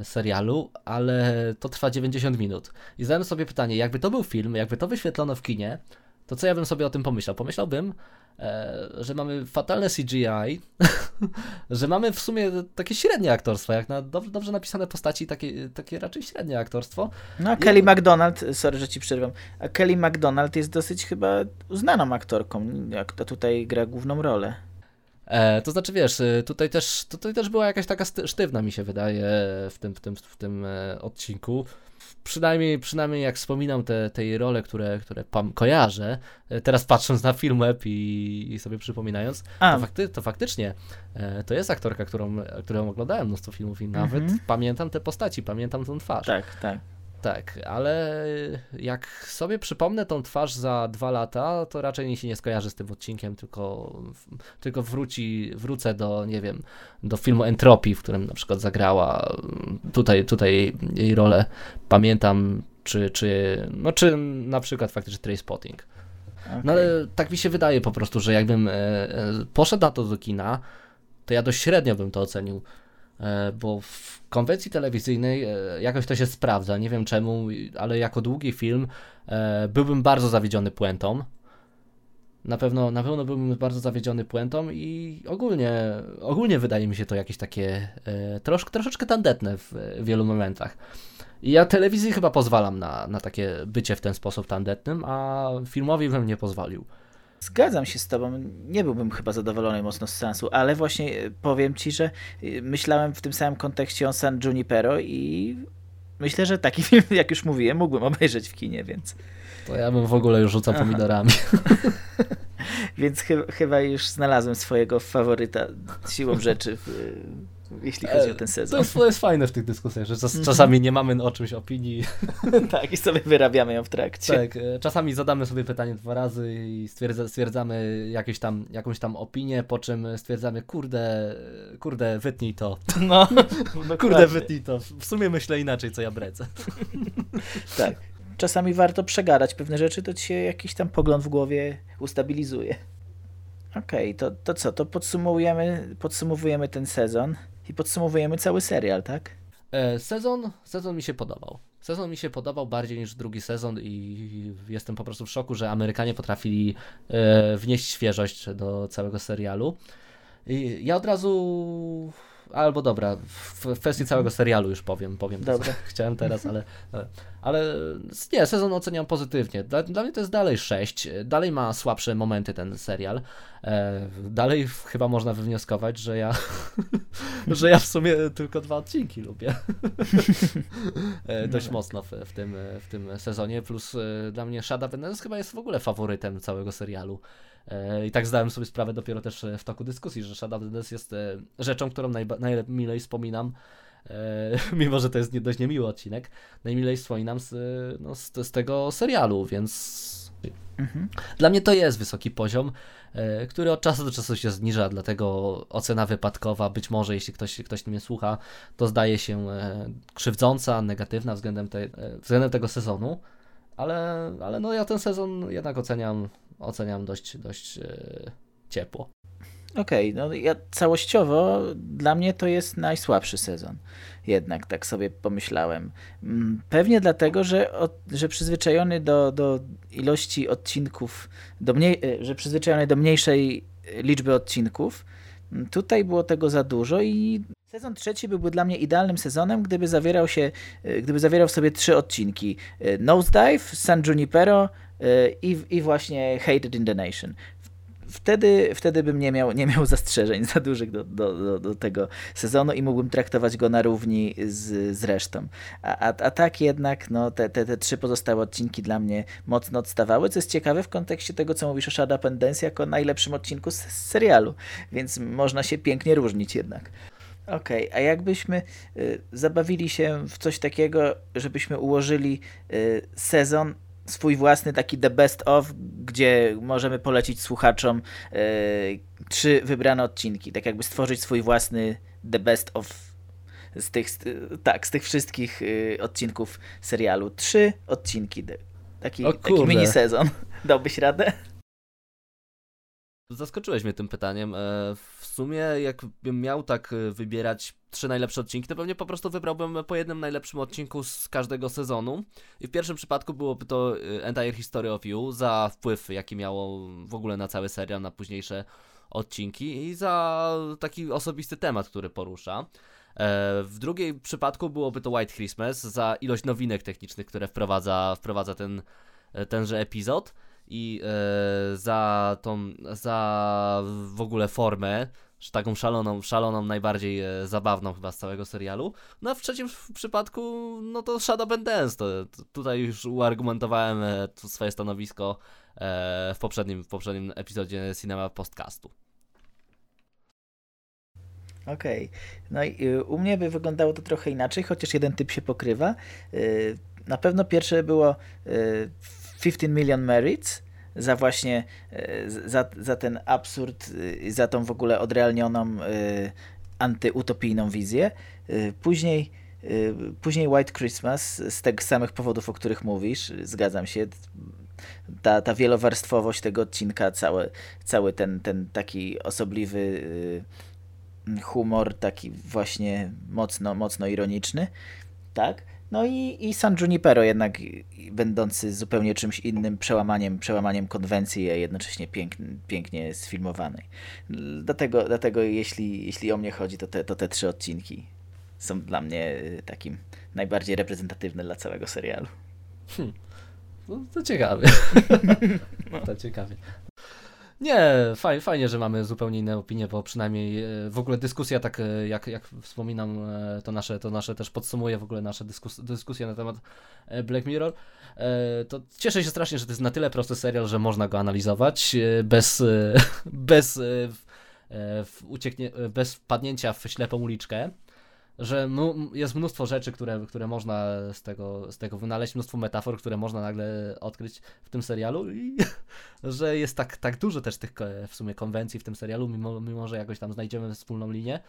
serialu, ale to trwa 90 minut. I zadałem sobie pytanie, jakby to był film, jakby to wyświetlono w kinie, to co ja bym sobie o tym pomyślał? Pomyślałbym, e, że mamy fatalne CGI, [laughs] że mamy w sumie takie średnie aktorstwo, jak na dobrze, napisane postaci, takie, takie raczej średnie aktorstwo. No a Kelly MacDonald, sorry, że ci przerwam, a Kelly MacDonald jest dosyć chyba uznaną aktorką, jak to tutaj gra główną rolę. E, to znaczy, wiesz, y, tutaj też, tutaj też była jakaś taka sztywna, mi się wydaje, w tym, w tym, w tym e, odcinku. Przynajmniej, przynajmniej jak wspominam te, te role, które, które pam, kojarzę, e, teraz patrząc na film web i, i sobie przypominając, to, fakty, to faktycznie e, to jest aktorka, którą, którą oglądałem mnóstwo filmów i nawet mhm. pamiętam te postaci, pamiętam tą twarz. Tak, tak. Tak, ale jak sobie przypomnę tą twarz za dwa lata, to raczej mi się nie skojarzy z tym odcinkiem, tylko, tylko wróci, wrócę do, nie wiem, do filmu Entropii, w którym na przykład zagrała. Tutaj, tutaj jej rolę pamiętam, czy, czy, no, czy na przykład faktycznie Trainspotting. Okay. No ale tak mi się wydaje po prostu, że jakbym e, e, poszedł na to do kina, to ja dość średnio bym to ocenił bo w konwencji telewizyjnej e, jakoś to się sprawdza, nie wiem czemu, ale jako długi film e, byłbym bardzo zawiedziony puentą. Na pewno, na pewno byłbym bardzo zawiedziony puentą i ogólnie, ogólnie wydaje mi się to jakieś takie trosz, troszeczkę tandetne w wielu momentach. I ja telewizji chyba pozwalam na, na takie bycie w ten sposób tandetnym, a filmowi bym nie pozwolił. Zgadzam się z tobą. Nie byłbym chyba zadowolony mocno z sensu, ale właśnie e, powiem ci, że e, myślałem w tym samym kontekście o San Junipero i myślę, że taki [laughs] film, jak już mówiłem, mógłbym obejrzeć w kinie, więc... To ja bym w ogóle już rzucał pomidorami. [laughs] [laughs] więc chyba już znalazłem swojego faworyta siłą rzeczy w, jeśli chodzi o ten sezon. To jest, to jest fajne w tych dyskusjach, że czas, czasami nie mamy o czymś opinii. [laughs] tak, i sobie wyrabiamy ją w trakcie. Tak, e, czasami zadamy sobie pytanie dwa razy i stwierdza, stwierdzamy jakieś tam, jakąś tam opinię, po czym stwierdzamy, kurde, kurde, wytnij to. [laughs] No, [laughs] kurde, wytnij to. W sumie myślę inaczej, co ja brecę. tak. Czasami warto przegadać pewne rzeczy, to ci się jakiś tam pogląd w głowie ustabilizuje. Okej, okay, to, to co, to podsumowujemy, podsumowujemy ten sezon i podsumowujemy cały serial, tak? E, sezon, sezon mi się podobał. Sezon mi się podobał bardziej niż drugi sezon i jestem po prostu w szoku, że Amerykanie potrafili e, wnieść świeżość do całego serialu. I ja od razu albo dobra, w kwestii całego serialu już powiem, powiem dobra. co [laughs] chciałem teraz, ale, ale nie, sezon oceniam pozytywnie. Dla, dla mnie to jest dalej 6, dalej ma słabsze momenty ten serial, E, dalej chyba można wywnioskować, że ja, [laughs] że ja w sumie tylko dwa odcinki lubię. [laughs] e, dość No. mocno w, w, tym, w tym sezonie, plus e, dla mnie Shada Vengeance chyba jest w ogóle faworytem całego serialu. E, I tak zdałem sobie sprawę dopiero też e, w toku dyskusji, że Shadow of the Dead jest e, rzeczą, którą najba- najmilej wspominam, [laughs] mimo że to jest dość niemiły odcinek, najmilej wspominam z, no, z, z tego serialu, więc Mhm. dla mnie to jest wysoki poziom, który od czasu do czasu się zniża, dlatego ocena wypadkowa, być może jeśli ktoś, ktoś mnie słucha, to zdaje się krzywdząca, negatywna względem, te, względem tego sezonu, ale, ale no ja ten sezon jednak oceniam, oceniam dość, dość e, ciepło. Okej, no ja całościowo dla mnie to jest najsłabszy sezon. Jednak tak sobie pomyślałem. Mm, Pewnie dlatego, że, od, że przyzwyczajony do, do ilości odcinków, do mniej, e, że przyzwyczajony do mniejszej liczby odcinków, mm, tutaj było tego za dużo i sezon trzeci byłby dla mnie idealnym sezonem, gdyby zawierał się, e, gdyby zawierał w sobie trzy odcinki. E, Nosedive, San Junipero e, i, i właśnie Hated in the Nation wtedy, wtedy bym nie miał, nie miał [laughs] zastrzeżeń za dużych do, do, do, do tego sezonu i mógłbym traktować go na równi z, z resztą. A, a, a tak jednak no, te, te, te trzy pozostałe odcinki dla mnie mocno odstawały, co jest ciekawe w kontekście tego, co mówisz o Shada Pendence jako najlepszym odcinku z, z serialu, więc można się pięknie różnić jednak. Okej, a jakbyśmy y, zabawili się w coś takiego, żebyśmy ułożyli y, sezon swój własny taki the best of, gdzie możemy polecić słuchaczom y, trzy wybrane odcinki, tak jakby stworzyć swój własny the best of z tych, tak, z tych wszystkich y, odcinków serialu. Trzy odcinki, taki, taki mini sezon. [laughs] Dałbyś radę? Zaskoczyłeś mnie tym pytaniem. E, W sumie, jakbym miał tak e, wybierać trzy najlepsze odcinki, to pewnie po prostu wybrałbym po jednym najlepszym odcinku z każdego sezonu. I w pierwszym przypadku byłoby to e, Entire History of You za wpływ, jaki miało w ogóle na cały serial, na późniejsze odcinki i za taki osobisty temat, który porusza. W drugiej przypadku byłoby to White Christmas za ilość nowinek technicznych, które wprowadza, wprowadza ten, tenże epizod i e, za tą, za w ogóle formę, taką szaloną, szaloną, najbardziej e, zabawną chyba z całego serialu. No a w trzecim przypadku, no to Shadow and Dance, to, to tutaj już uargumentowałem e, swoje stanowisko e, w poprzednim, w poprzednim epizodzie Cinema Postcastu. Okej. No i y, u mnie by wyglądało to trochę inaczej, chociaż jeden typ się pokrywa. Y, Na pewno pierwsze było y, 15 Million Merits za właśnie z- za, za ten absurd, y, za tą w ogóle odrealnioną y, antyutopijną wizję. Później Później White Christmas z tych samych powodów, o których mówisz, zgadzam się. Ta, ta wielowarstwowość tego odcinka, cały, cały ten, ten taki osobliwy humor taki właśnie mocno, mocno ironiczny, tak? No i, i San Junipero jednak będący zupełnie czymś innym, przełamaniem, przełamaniem konwencji, a jednocześnie pięknie, pięknie sfilmowanej. Dlatego, dlatego jeśli, jeśli o mnie chodzi, to te, to te trzy odcinki są dla mnie y, takim najbardziej reprezentatywne dla całego serialu. No, to ciekawe. [laughs] to ciekawie. Nie, faj, fajnie, że mamy zupełnie inne opinie, bo przynajmniej e, w ogóle dyskusja, tak e, jak, jak wspominam, e, to nasze, to nasze też podsumuje w ogóle nasze dyskus, dyskusje na temat Black Mirror. To cieszę się strasznie, że to jest na tyle prosty serial, że można go analizować bez, [laughs] bez, ucieknie, bez wpadnięcia w ślepą uliczkę że jest mnóstwo rzeczy, które, które można z tego, z tego wynaleźć, mnóstwo metafor, które można nagle odkryć w tym serialu i [laughs] że jest tak, tak dużo też tych ko- w sumie konwencji w tym serialu, mimo, mimo że jakoś tam znajdziemy wspólną linię.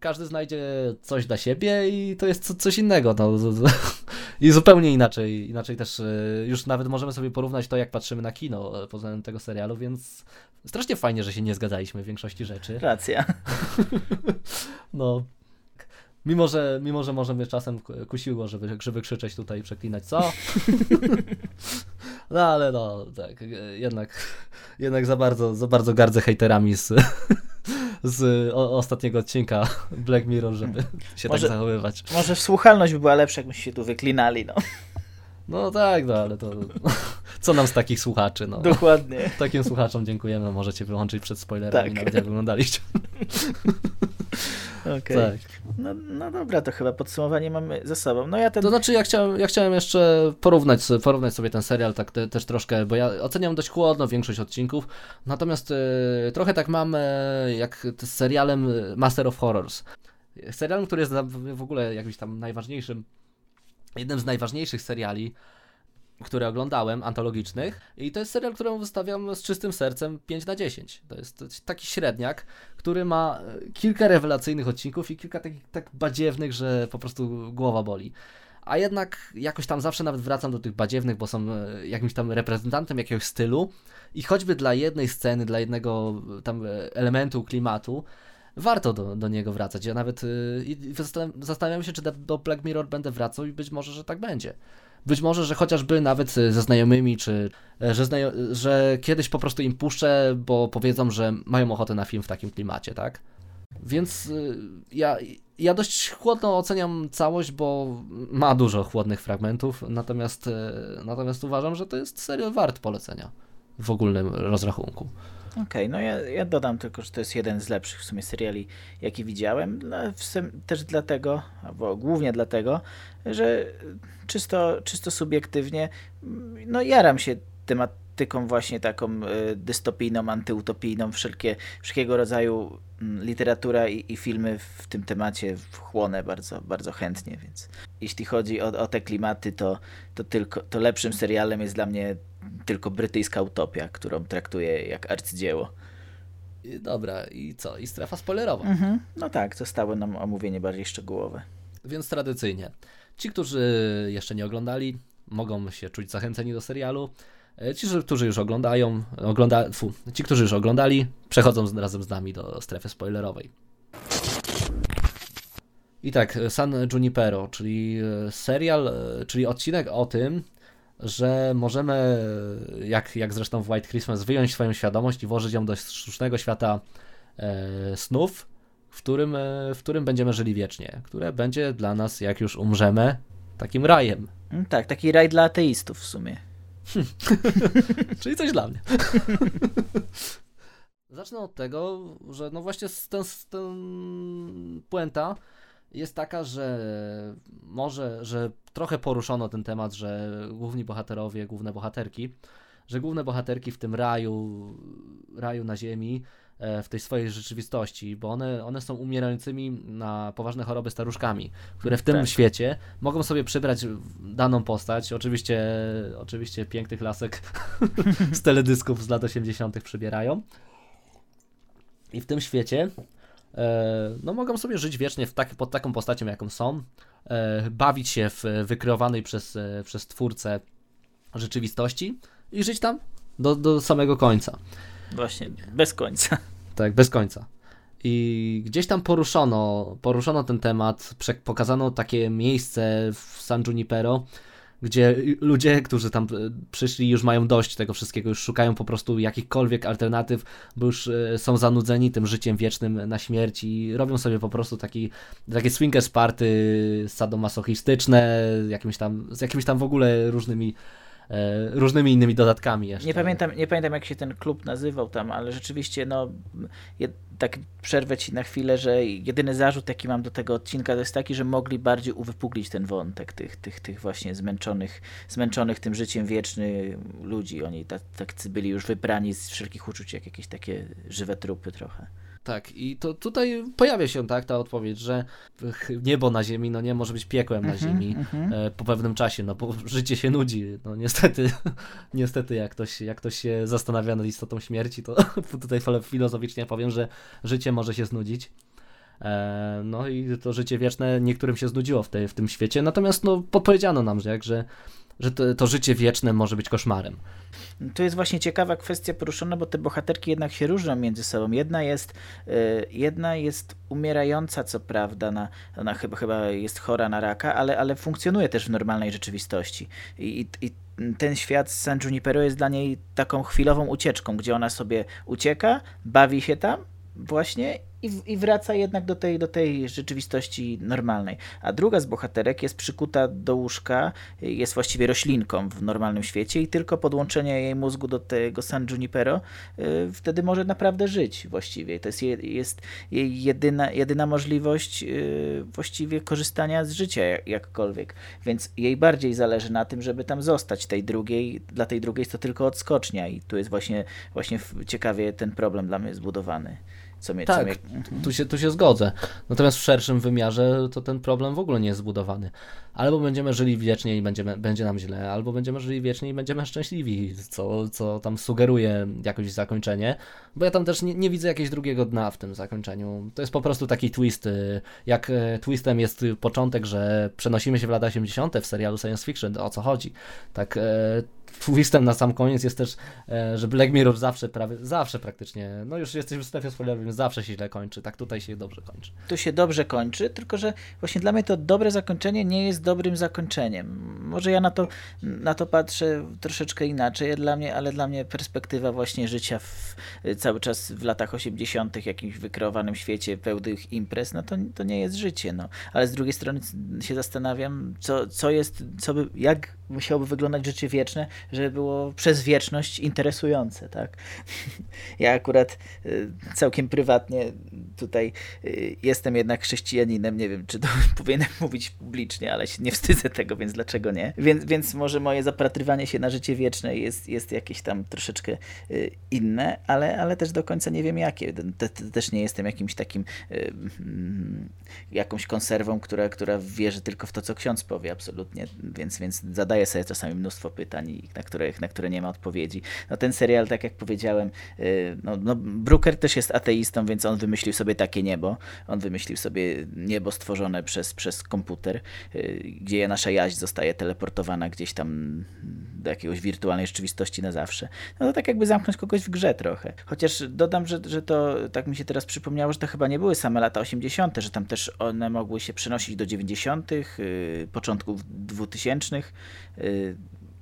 Każdy znajdzie coś dla siebie i to jest co, coś innego. No, [laughs] I zupełnie inaczej. Inaczej też e, już nawet możemy sobie porównać to, jak patrzymy na kino e, pod względem tego serialu, więc strasznie fajnie, że się nie zgadzaliśmy w większości rzeczy. Racja. [laughs] No. Mimo że, mimo, że może mnie czasem ku- kusiło, żeby, żeby krzyczeć tutaj i przeklinać, co? [laughs] No ale no, tak, jednak, jednak za bardzo, za bardzo gardzę hejterami z, [laughs] z o, ostatniego odcinka Black Mirror, żeby się Może- tak zachowywać. Może wsłuchalność by była lepsza, jakbyśmy się tu wyklinali, no. No tak, no ale to. Co [laughs] Co nam z takich słuchaczy? No. Dokładnie. Takim słuchaczom dziękujemy. Możecie wyłączyć przed spoilerami, Tak. nawet jak wyglądaliście. Okej. Tak. No, no dobra, to chyba podsumowanie mamy za sobą. No ja ten... To znaczy, ja chciałem, ja chciałem jeszcze porównać, sobie- porównać sobie ten serial tak te, też troszkę, bo ja oceniam dość chłodno większość odcinków, natomiast e, trochę tak mam e, jak z serialem e, Master of Horrors. Serialem, który jest w ogóle jakimś tam najważniejszym, jednym z najważniejszych seriali, które oglądałem, antologicznych. I to jest serial, któremu wystawiam z czystym sercem 5 na 10. To jest taki średniak, który ma e, kilka rewelacyjnych odcinków i kilka takich tak badziewnych, że po prostu głowa boli. A jednak jakoś tam zawsze nawet wracam do tych badziewnych, bo są e, jakimś tam reprezentantem jakiegoś stylu i choćby dla jednej sceny, dla jednego e, tam elementu, klimatu, warto do, do niego wracać. Ja nawet zastanawiam się, czy do Black Mirror będę wracał i być może, że tak będzie. Być może, że chociażby nawet y, ze znajomymi, czy e, że, znajo- że kiedyś po prostu im puszczę, bo powiedzą, że mają ochotę na film w takim klimacie, tak? Więc y, ja, ja dość chłodno oceniam całość, bo ma dużo chłodnych fragmentów, natomiast, natomiast uważam, że to jest serial wart polecenia w ogólnym rozrachunku. Okej, no ja, ja dodam tylko, że to jest jeden z lepszych w sumie seriali, jaki widziałem. No, też dlatego, albo głównie dlatego, że czysto, czysto subiektywnie, no jaram się tematyką właśnie taką y, dystopijną, antyutopijną, wszelkie, wszelkiego rodzaju mm, literatura i, i filmy w tym temacie wchłonę bardzo, bardzo chętnie, więc jeśli chodzi o, o te klimaty, to, to tylko to lepszym serialem jest dla mnie tylko brytyjska utopia, którą traktuję jak arcydzieło. Dobra, i co? I strefa spoilerowa. Mhm. No tak, zostało nam omówienie bardziej szczegółowe. Więc tradycyjnie, ci, którzy jeszcze nie oglądali, mogą się czuć zachęceni do serialu. E, Ci, którzy już oglądają, ogląda, fu, ci, którzy już oglądali, przechodzą z, razem z nami do strefy spoilerowej. I tak, San Junipero, czyli e, serial, e, czyli odcinek o tym, że możemy, jak, jak zresztą w White Christmas, wyjąć swoją świadomość i włożyć ją do sztucznego świata e, snów, w którym, e, w którym będziemy żyli wiecznie, które będzie dla nas, jak już umrzemy, takim rajem. Mm, Tak, taki raj dla ateistów w sumie. [laughs] Czyli coś dla mnie. [laughs] Zacznę od tego, że no właśnie ten, ten puenta jest taka, że może, że trochę poruszono ten temat, że główni bohaterowie, główne bohaterki, że główne bohaterki w tym raju, raju na ziemi, e, w tej swojej rzeczywistości, bo one, one są umierającymi na poważne choroby staruszkami, które w tym Tak. świecie mogą sobie przybrać daną postać, oczywiście, oczywiście pięknych lasek [laughs] z teledysków z lat 80. przybierają. I w tym świecie e, no mogą sobie żyć wiecznie w tak, pod taką postacią, jaką są, bawić się w wykreowanej przez, e, przez twórcę rzeczywistości i żyć tam do, do samego końca. Właśnie, bez końca. Tak, bez końca. I gdzieś tam poruszono, poruszono ten temat, pokazano takie miejsce w San Junipero, gdzie ludzie, którzy tam e, przyszli, już mają dość tego wszystkiego, już szukają po prostu jakichkolwiek alternatyw, bo już e, są zanudzeni tym życiem wiecznym na śmierć i robią sobie po prostu taki, takie swingers party sadomasochistyczne, jakimś tam, z jakimiś tam w ogóle różnymi, różnymi innymi dodatkami jeszcze. Nie pamiętam, nie pamiętam jak się ten klub nazywał tam, ale rzeczywiście no je, tak przerwę ci na chwilę, że jedyny zarzut jaki mam do tego odcinka to jest taki, że mogli bardziej uwypuklić ten wątek tych, tych, tych właśnie zmęczonych, zmęczonych tym życiem wieczny ludzi. Oni tak, tak byli już wybrani z wszelkich uczuć jak jakieś takie żywe trupy trochę. Tak, i to tutaj pojawia się tak ta odpowiedź, że niebo na ziemi no nie może być piekłem na ziemi mhm. e, po pewnym czasie, no bo [laughs] życie się nudzi. No niestety, [laughs] niestety jak ktoś, jak ktoś się zastanawia nad istotą śmierci, to [laughs] tutaj filo- filozoficznie powiem, że życie może się znudzić. E, no i to życie wieczne niektórym się znudziło w, tej, w tym świecie, natomiast no podpowiedziano nam, że, jak, że, że to, to życie wieczne może być koszmarem. Tu jest właśnie ciekawa kwestia poruszona, bo te bohaterki jednak się różnią między sobą. Jedna jest, y, jedna jest umierająca, co prawda, na, ona chyba, chyba jest chora na raka, ale, ale funkcjonuje też w normalnej rzeczywistości. I, i, ten świat San Junipero jest dla niej taką chwilową ucieczką, gdzie ona sobie ucieka, bawi się tam właśnie i, i wraca jednak do tej, do tej rzeczywistości normalnej. A druga z bohaterek jest przykuta do łóżka, jest właściwie roślinką w normalnym świecie i tylko podłączenie jej mózgu do tego San Junipero y, wtedy może naprawdę żyć właściwie. To jest, je, jest jej jedyna, jedyna możliwość y, właściwie korzystania z życia jakkolwiek. Więc jej bardziej zależy na tym, żeby tam zostać. Tej drugiej, dla tej drugiej jest to tylko odskocznia i tu jest właśnie, właśnie ciekawie ten problem dla mnie zbudowany. Co mnie, tak, co mnie... Mhm. tu, się, tu się zgodzę. Natomiast w szerszym wymiarze to ten problem w ogóle nie jest zbudowany. Albo będziemy żyli wiecznie i będziemy, będzie nam źle, albo będziemy żyli wiecznie i będziemy szczęśliwi, co, co tam sugeruje jakoś zakończenie. Bo ja tam też nie, nie widzę jakiegoś drugiego dna w tym zakończeniu. To jest po prostu taki twist. Y, jak e, twistem jest początek, że przenosimy się w lata 80. w serialu science fiction, o co chodzi. Tak e, twistem na sam koniec jest też, e, że Black Mirror zawsze, prawie, zawsze praktycznie, no już jesteśmy w strefie spoilerowym, zawsze się źle kończy, tak tutaj się dobrze kończy. Tu się dobrze kończy, tylko że właśnie dla mnie to dobre zakończenie nie jest dobrym zakończeniem. Może ja na to, na to patrzę troszeczkę inaczej, dla mnie, ale dla mnie perspektywa właśnie życia w, cały czas w latach 80., jakimś wykreowanym świecie pełnych imprez, no to, to nie jest życie. No. Ale z drugiej strony się zastanawiam, co, co jest, co by, jak musiałoby wyglądać życie wieczne, żeby było przez wieczność interesujące, tak? [laughs] Ja akurat y, całkiem prywatnie tutaj y, jestem jednak chrześcijaninem, nie wiem, czy to [laughs] powinienem mówić publicznie, ale się nie wstydzę tego, więc dlaczego nie? Więc, więc może moje zapatrywanie się na życie wieczne jest, jest jakieś tam troszeczkę y, inne, ale, ale też do końca nie wiem jakie. Też nie jestem jakimś takim mm, jakąś konserwą, która, która wierzy tylko w to, co ksiądz powie, absolutnie, więc, więc zadaję sobie czasami mnóstwo pytań, na które, na które nie ma odpowiedzi. No ten serial, tak jak powiedziałem, y, no, no Brooker też jest ateistą, więc on wymyślił sobie takie niebo. On wymyślił sobie niebo stworzone przez, przez komputer, y, gdzie nasza jaźń zostaje teleportowana gdzieś tam do jakiegoś wirtualnej rzeczywistości na zawsze. No to tak jakby zamknąć kogoś w grze trochę. Chociaż dodam, że, że to tak mi się teraz przypomniało, że to chyba nie były same lata 80., że tam też one mogły się przenosić do 90., yy, początków 2000.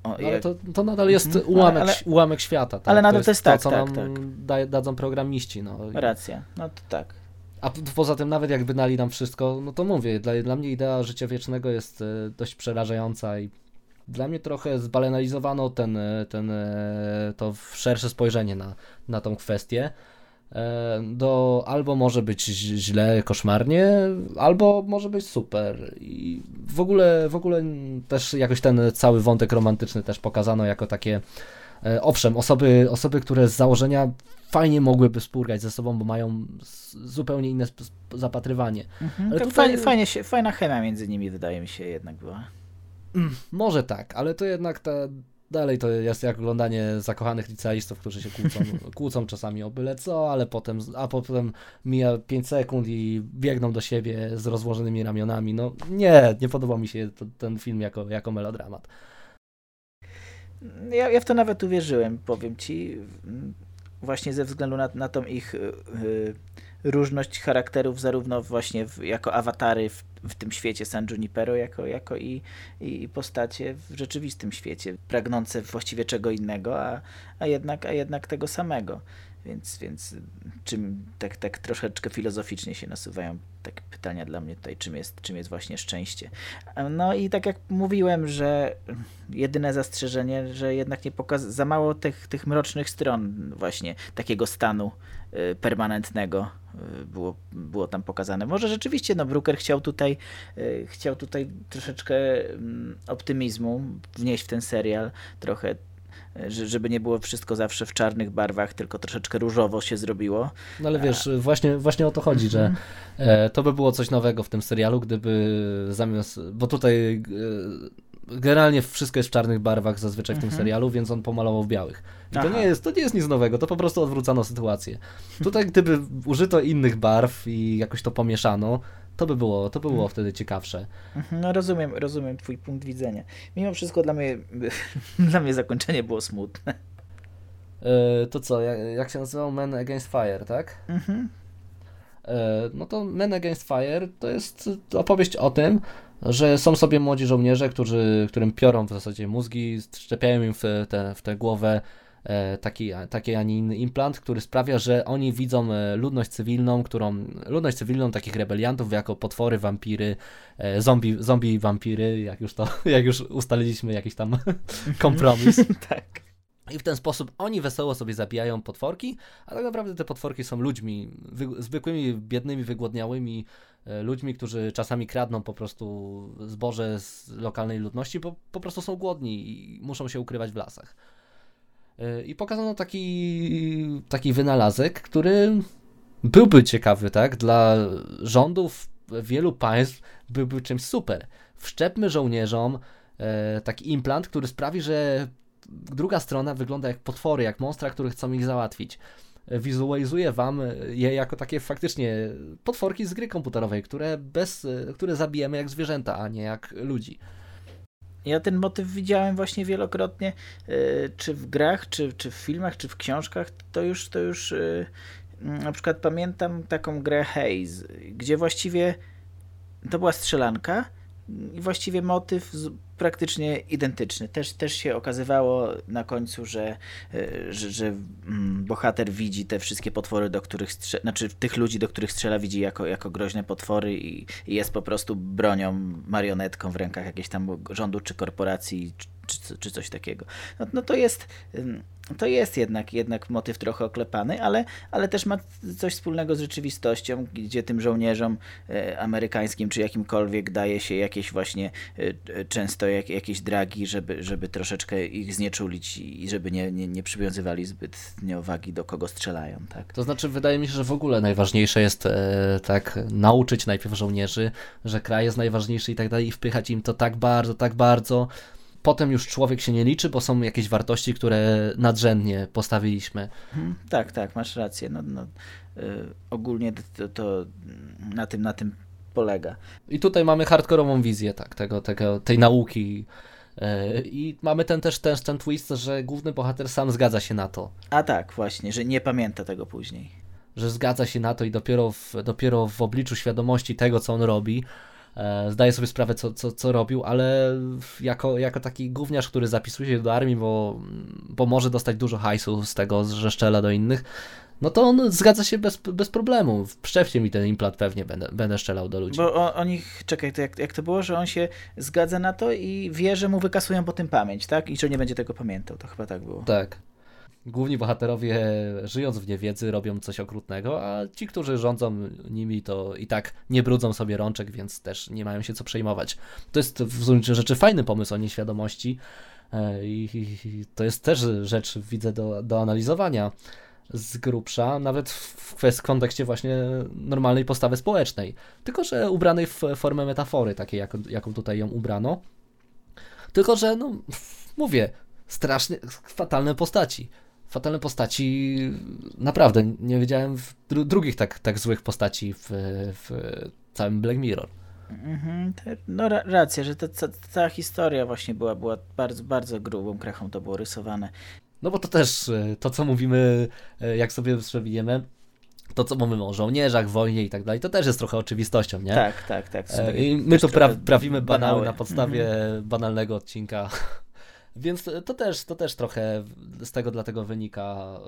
O, no, ale to, to nadal jest mhm. ułamek, ale, ułamek świata. Tak? Ale nadal to jest, to jest tak, to, co tak, nam tak. dadzą programiści. No. Racja, no to tak. A poza tym, nawet jakby dali nam wszystko, no to mówię, dla, dla mnie idea życia wiecznego jest e, dość przerażająca i dla mnie trochę zbalenalizowano ten, ten, to szersze spojrzenie na, na tą kwestię. E, do, albo może być źle, koszmarnie, albo może być super. I w ogóle, w ogóle też jakoś ten cały wątek romantyczny też pokazano jako takie. E, owszem, osoby, osoby, które z założenia fajnie mogłyby współgrać ze sobą, bo mają zupełnie inne zapatrywanie. Mhm, ale tutaj... fajnie, fajnie się, fajna chemia między nimi wydaje mi się jednak była. Może tak, ale to jednak ta, dalej to jest jak oglądanie zakochanych licealistów, którzy się kłócą, [laughs] kłócą czasami o byle co, ale potem, a potem mija 5 sekund i biegną do siebie z rozłożonymi ramionami. No nie, nie podobał mi się to, ten film jako, jako melodramat. Ja, ja w to nawet uwierzyłem, powiem ci, właśnie ze względu na, na tą ich yy, różność charakterów, zarówno właśnie w, jako awatary w, w, tym świecie San Junipero, jako, jako i, i postacie w rzeczywistym świecie, pragnące właściwie czego innego, a, a, jednak, a jednak tego samego. Więc, więc czym tak, tak troszeczkę filozoficznie się nasuwają takie pytania dla mnie tutaj, czym jest, czym jest właśnie szczęście. No i tak jak mówiłem, że jedyne zastrzeżenie, że jednak nie pokaz za mało tych, tych mrocznych stron właśnie takiego stanu permanentnego y, było, było tam pokazane. Może rzeczywiście no Brooker chciał tutaj y, chciał tutaj troszeczkę mm, optymizmu wnieść w ten serial, trochę żeby nie było wszystko zawsze w czarnych barwach, tylko troszeczkę różowo się zrobiło. No ale wiesz, A... właśnie, właśnie o to chodzi, że mhm. e, to by było coś nowego w tym serialu, gdyby zamiast, bo tutaj e, generalnie wszystko jest w czarnych barwach zazwyczaj w tym mhm. serialu, więc on pomalował w białych. I to nie, jest, to nie jest nic nowego, to po prostu odwrócono sytuację. Tutaj gdyby użyto innych barw i jakoś to pomieszano, to by było, to by było hmm. wtedy ciekawsze. Mhm, no rozumiem, rozumiem twój punkt widzenia. Mimo wszystko dla mnie, [laughs] dla mnie zakończenie było smutne. E, to co, jak, jak, się nazywał Men Against Fire, tak? Mhm. E, no to Men Against Fire to jest opowieść o tym, że są sobie młodzi żołnierze, którzy, którym piorą w zasadzie mózgi, szczepiają im w tę w głowę e, taki, taki, a nie inny implant, który sprawia, że oni widzą e, ludność cywilną, którą, ludność cywilną takich rebeliantów jako potwory, wampiry, e, zombie, zombie i wampiry, jak już to, [laughs] jak już ustaliliśmy jakiś tam [laughs] kompromis. tak. I w ten sposób oni wesoło sobie zabijają potworki, a tak naprawdę te potworki są ludźmi, wy, zwykłymi, biednymi, wygłodniałymi e, ludźmi, którzy czasami kradną po prostu zboże z lokalnej ludności, bo po prostu są głodni i muszą się ukrywać w lasach. E, I pokazano taki, taki wynalazek, który byłby ciekawy, tak? Dla rządów wielu państw byłby czymś super. Wszczepmy żołnierzom e, taki implant, który sprawi, że druga strona wygląda jak potwory, jak monstra, które chcą ich załatwić. Wizualizuję wam je jako takie faktycznie potworki z gry komputerowej, które, bez, które zabijemy jak zwierzęta, a nie jak ludzi. Ja ten motyw widziałem właśnie wielokrotnie, y, czy w grach, czy, czy w filmach, czy w książkach. To już, to już y, na przykład pamiętam taką grę Haze, gdzie właściwie to była strzelanka i właściwie motyw praktycznie identyczny. Też, też się okazywało na końcu, że, e, że, że mm, bohater widzi te wszystkie potwory, do których strzela, znaczy tych ludzi, do których strzela, widzi jako, jako groźne potwory i, i jest po prostu bronią, marionetką w rękach jakiegoś tam rządu czy korporacji czy, czy coś takiego. No, no to jest to jest jednak, jednak motyw trochę oklepany, ale, ale też ma coś wspólnego z rzeczywistością, gdzie tym żołnierzom e, amerykańskim czy jakimkolwiek daje się jakieś właśnie e, często jak, jakieś dragi, żeby, żeby troszeczkę ich znieczulić i żeby nie, nie, nie przywiązywali zbytnio wagi do kogo strzelają. Tak? To znaczy wydaje mi się, że w ogóle najważniejsze jest e, tak nauczyć najpierw żołnierzy, że kraj jest najważniejszy i tak dalej i wpychać im to tak bardzo, tak bardzo, potem już człowiek się nie liczy, bo są jakieś wartości, które nadrzędnie postawiliśmy. Hmm, tak, tak, masz rację. No, no, y, ogólnie to, to, na, tym, na tym polega. I tutaj mamy hardkorową wizję tak, tego, tego, tej nauki. Y, I mamy ten też ten, ten twist, że główny bohater sam zgadza się na to. A tak, właśnie, że nie pamięta tego później. Że zgadza się na to i dopiero w, dopiero w obliczu świadomości tego, co on robi, E, zdaje sobie sprawę, co, co, co robił, ale jako, jako taki gówniarz, który zapisuje się do armii, bo, bo może dostać dużo hajsu z tego, że szczela do innych, no to on zgadza się bez, bez problemu. Przewcie mi ten implant, pewnie będę, będę strzelał do ludzi. Bo o, oni, czekaj, to jak, jak to było, że on się zgadza na to i wie, że mu wykasują po tym pamięć, tak? I że nie będzie tego pamiętał, to chyba tak było. Tak główni bohaterowie, żyjąc w niewiedzy, robią coś okrutnego, a ci, którzy rządzą nimi, to i tak nie brudzą sobie rączek, więc też nie mają się co przejmować. To jest w gruncie rzeczy fajny pomysł o nieświadomości e, i, i to jest też rzecz, widzę, do, do analizowania z grubsza, nawet w, w kontekście właśnie normalnej postawy społecznej. Tylko, że ubranej w formę metafory, takiej, jak, jaką tutaj ją ubrano. Tylko, że, no, mówię, strasznie fatalne postaci fatalne postaci. Naprawdę, nie wiedziałem dru drugich tak, tak złych postaci w, w całym Black Mirror. Mhm, no racja, że ta, ta, ta, historia właśnie była, była bardzo, bardzo grubą krechą to było rysowane. No bo to też e, to, co mówimy, e, jak sobie przewiniemy, to, co mówimy o żołnierzach, wojnie i tak dalej, to też jest trochę oczywistością, nie? Tak, tak, tak. E, I my tu pra prawimy banały na [laughs] podstawie banalnego odcinka [laughs] więc to też, to też trochę z tego dlatego wynika,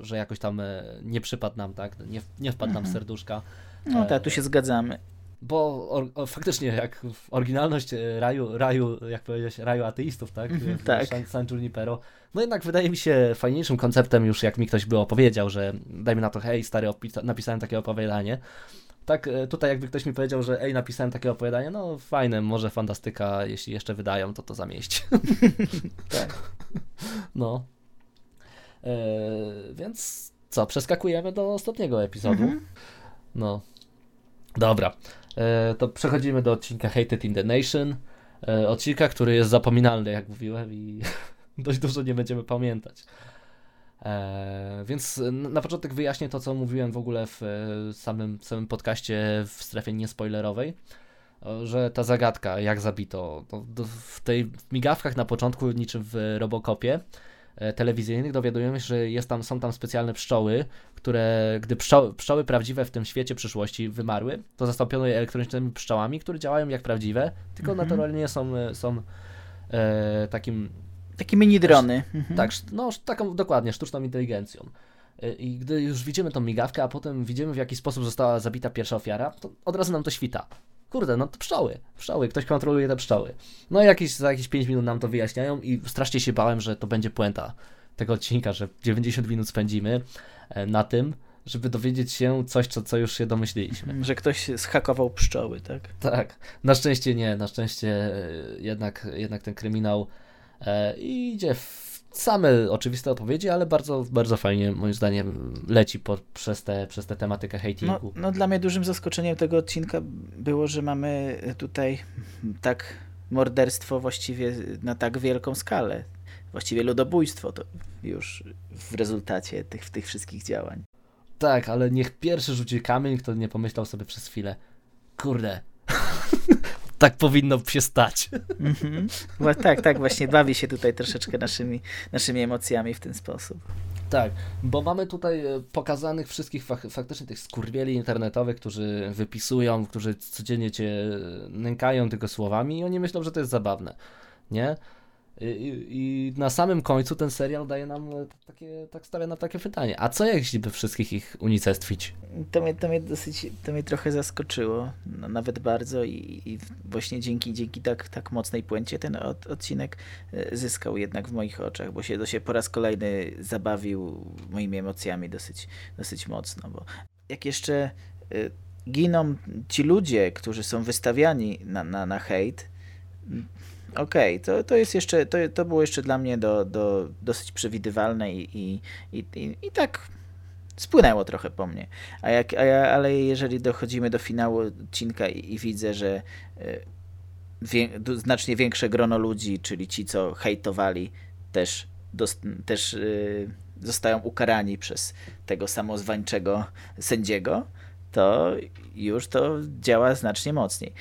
że jakoś tam nie przypadł nam, tak? Nie, nie wpadł nam mhm. serduszka. No tak, tu się zgadzamy. Bo or, o, faktycznie, jak oryginalność e, raju, raju, jak powiedziałeś, raju ateistów, tak? Mm -hmm, tak. San, San Junipero. No jednak wydaje mi się fajniejszym konceptem już, jak mi ktoś by opowiedział, że dajmy na to, hej, stary, napisałem takie opowiadanie, tak e, tutaj jakby ktoś mi powiedział, że ej, napisałem takie opowiadanie, no fajne, może fantastyka, jeśli jeszcze wydają, to to zamieść. [laughs] tak. [laughs] No. E, więc co, przeskakujemy do ostatniego epizodu. Mhm. No. Dobra. E, to przechodzimy do odcinka Hated in the Nation. E, odcinka, który jest zapominalny, jak mówiłem i [laughs] dość dużo nie będziemy pamiętać. E, więc na początek wyjaśnię to, co mówiłem w ogóle w samym, samym podcaście w strefie niespoilerowej, że ta zagadka, jak zabito, w tej w migawkach na początku, niczym w Robocopie telewizyjnych, dowiadujemy się, że jest tam, są tam specjalne pszczoły, które, gdy pszczoły, pszczoły prawdziwe w tym świecie przyszłości wymarły, to zastąpiono je elektronicznymi pszczołami, które działają jak prawdziwe, tylko mhm. naturalnie są, są e, takim Takie mini drony. Mhm. Tak, no taką dokładnie, sztuczną inteligencją. Y, I gdy już widzimy tą migawkę, a potem widzimy w jaki sposób została zabita pierwsza ofiara, to od razu nam to świta. Kurde, no to pszczoły, pszczoły, ktoś kontroluje te pszczoły. No i jakieś, za jakieś 5 minut nam to wyjaśniają i strasznie się bałem, że to będzie puenta tego odcinka, że 90 minut spędzimy e, na tym, żeby dowiedzieć się coś, co, co już się domyśliliśmy. Że ktoś zhakował pszczoły, tak? Tak, na szczęście nie, na szczęście e, jednak, jednak ten kryminał e, idzie w same oczywiste odpowiedzi, ale bardzo, bardzo fajnie moim zdaniem leci po, przez, te, przez tę tematykę No, hatingu. no dla mnie dużym zaskoczeniem tego odcinka było, że mamy tutaj tak morderstwo właściwie na tak wielką skalę. Właściwie ludobójstwo to już w rezultacie tych, tych wszystkich działań. Tak, ale niech pierwszy rzuci kamień, kto nie pomyślał sobie przez chwilę, kurde, tak powinno się stać. Mhm. Tak, tak, właśnie bawi się tutaj troszeczkę naszymi, naszymi emocjami w ten sposób. Tak, bo mamy tutaj e, pokazanych wszystkich fak faktycznie tych skurwieli internetowych, którzy wypisują, którzy codziennie cię nękają tylko słowami i oni myślą, że to jest zabawne, nie? I, i, I na samym końcu ten serial daje nam e, takie, tak stawia nam takie pytanie, a co jeśli by wszystkich ich unicestwić? To mnie, to mnie dosyć, to mnie trochę zaskoczyło, no, nawet bardzo i, i właśnie dzięki, dzięki tak, tak mocnej puencie ten od, odcinek e, zyskał jednak w moich oczach, bo się, to się po raz kolejny zabawił moimi emocjami dosyć, dosyć mocno, bo jak jeszcze e, giną ci ludzie, którzy są wystawiani na, na, na hejt, okej, to, to jest jeszcze, to, to było jeszcze dla mnie do, do, dosyć przewidywalne i, i, i, i tak spłynęło trochę po mnie. A jak, a ja, ale jeżeli dochodzimy do finału odcinka i, i widzę, że e, wie, znacznie większe grono ludzi, czyli ci, co hejtowali, też, też y, zostają ukarani przez tego samozwańczego sędziego, to już to działa znacznie mocniej.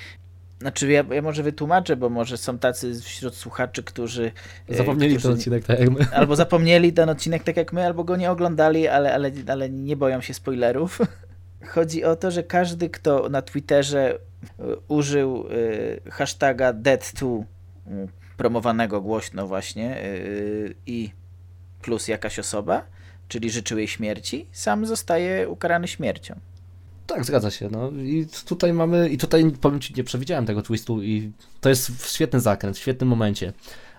Znaczy, ja, ja może wytłumaczę, bo może są tacy wśród słuchaczy, którzy. e, Zapomnieli którzy ten odcinek tak jak my. [laughs] Albo zapomnieli ten odcinek tak jak my, albo go nie oglądali, ale, ale, ale nie boją się spoilerów. [laughs] Chodzi o to, że każdy, kto na Twitterze y, użył y, hashtaga dead2 y, promowanego głośno właśnie i plus jakaś osoba, czyli życzył jej śmierci, sam zostaje ukarany śmiercią. Tak, zgadza się. No i tutaj mamy, i tutaj powiem ci, nie przewidziałem tego twistu i to jest świetny zakręt, w świetnym momencie,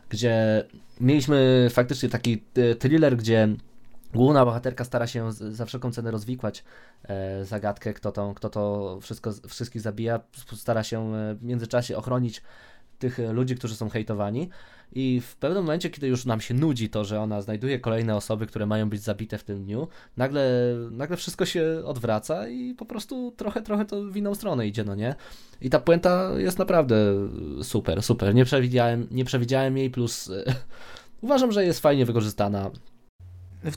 gdzie mieliśmy faktycznie taki e, thriller, gdzie główna bohaterka stara się za wszelką cenę rozwikłać e, zagadkę, kto to, kto to wszystko, wszystkich zabija, stara się e, w międzyczasie ochronić tych ludzi, którzy są hejtowani i w pewnym momencie, kiedy już nam się nudzi to, że ona znajduje kolejne osoby, które mają być zabite w tym dniu, nagle, nagle wszystko się odwraca i po prostu trochę, trochę to w inną stronę idzie, no nie? I ta puenta jest naprawdę super, super. Nie przewidziałem, nie przewidziałem jej, plus [laughs] uważam, że jest fajnie wykorzystana.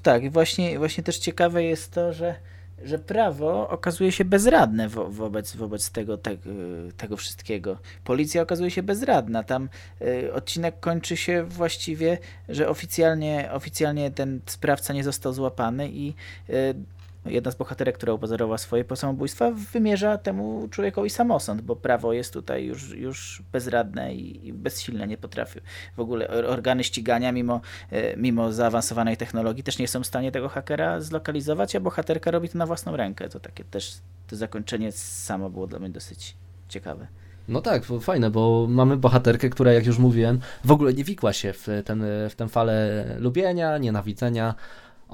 Tak, i właśnie, właśnie też ciekawe jest to, że, że prawo okazuje się bezradne wo, wobec, wobec tego, tego, tego wszystkiego. Policja okazuje się bezradna. Tam y, odcinek kończy się właściwie, że oficjalnie, oficjalnie ten sprawca nie został złapany i y, jedna z bohaterek, która upozorowała swoje samobójstwa, wymierza temu człowiekowi samosąd, bo prawo jest tutaj już, już bezradne i, bezsilne, nie potrafi. W ogóle or- organy ścigania, mimo, e, mimo zaawansowanej technologii, też nie są w stanie tego hakera zlokalizować, a bohaterka robi to na własną rękę. To takie też, to zakończenie samo było dla mnie dosyć ciekawe. No tak, fajne, bo mamy bohaterkę, która, jak już mówiłem, w ogóle nie wikła się w, ten, w tę falę lubienia, nienawidzenia.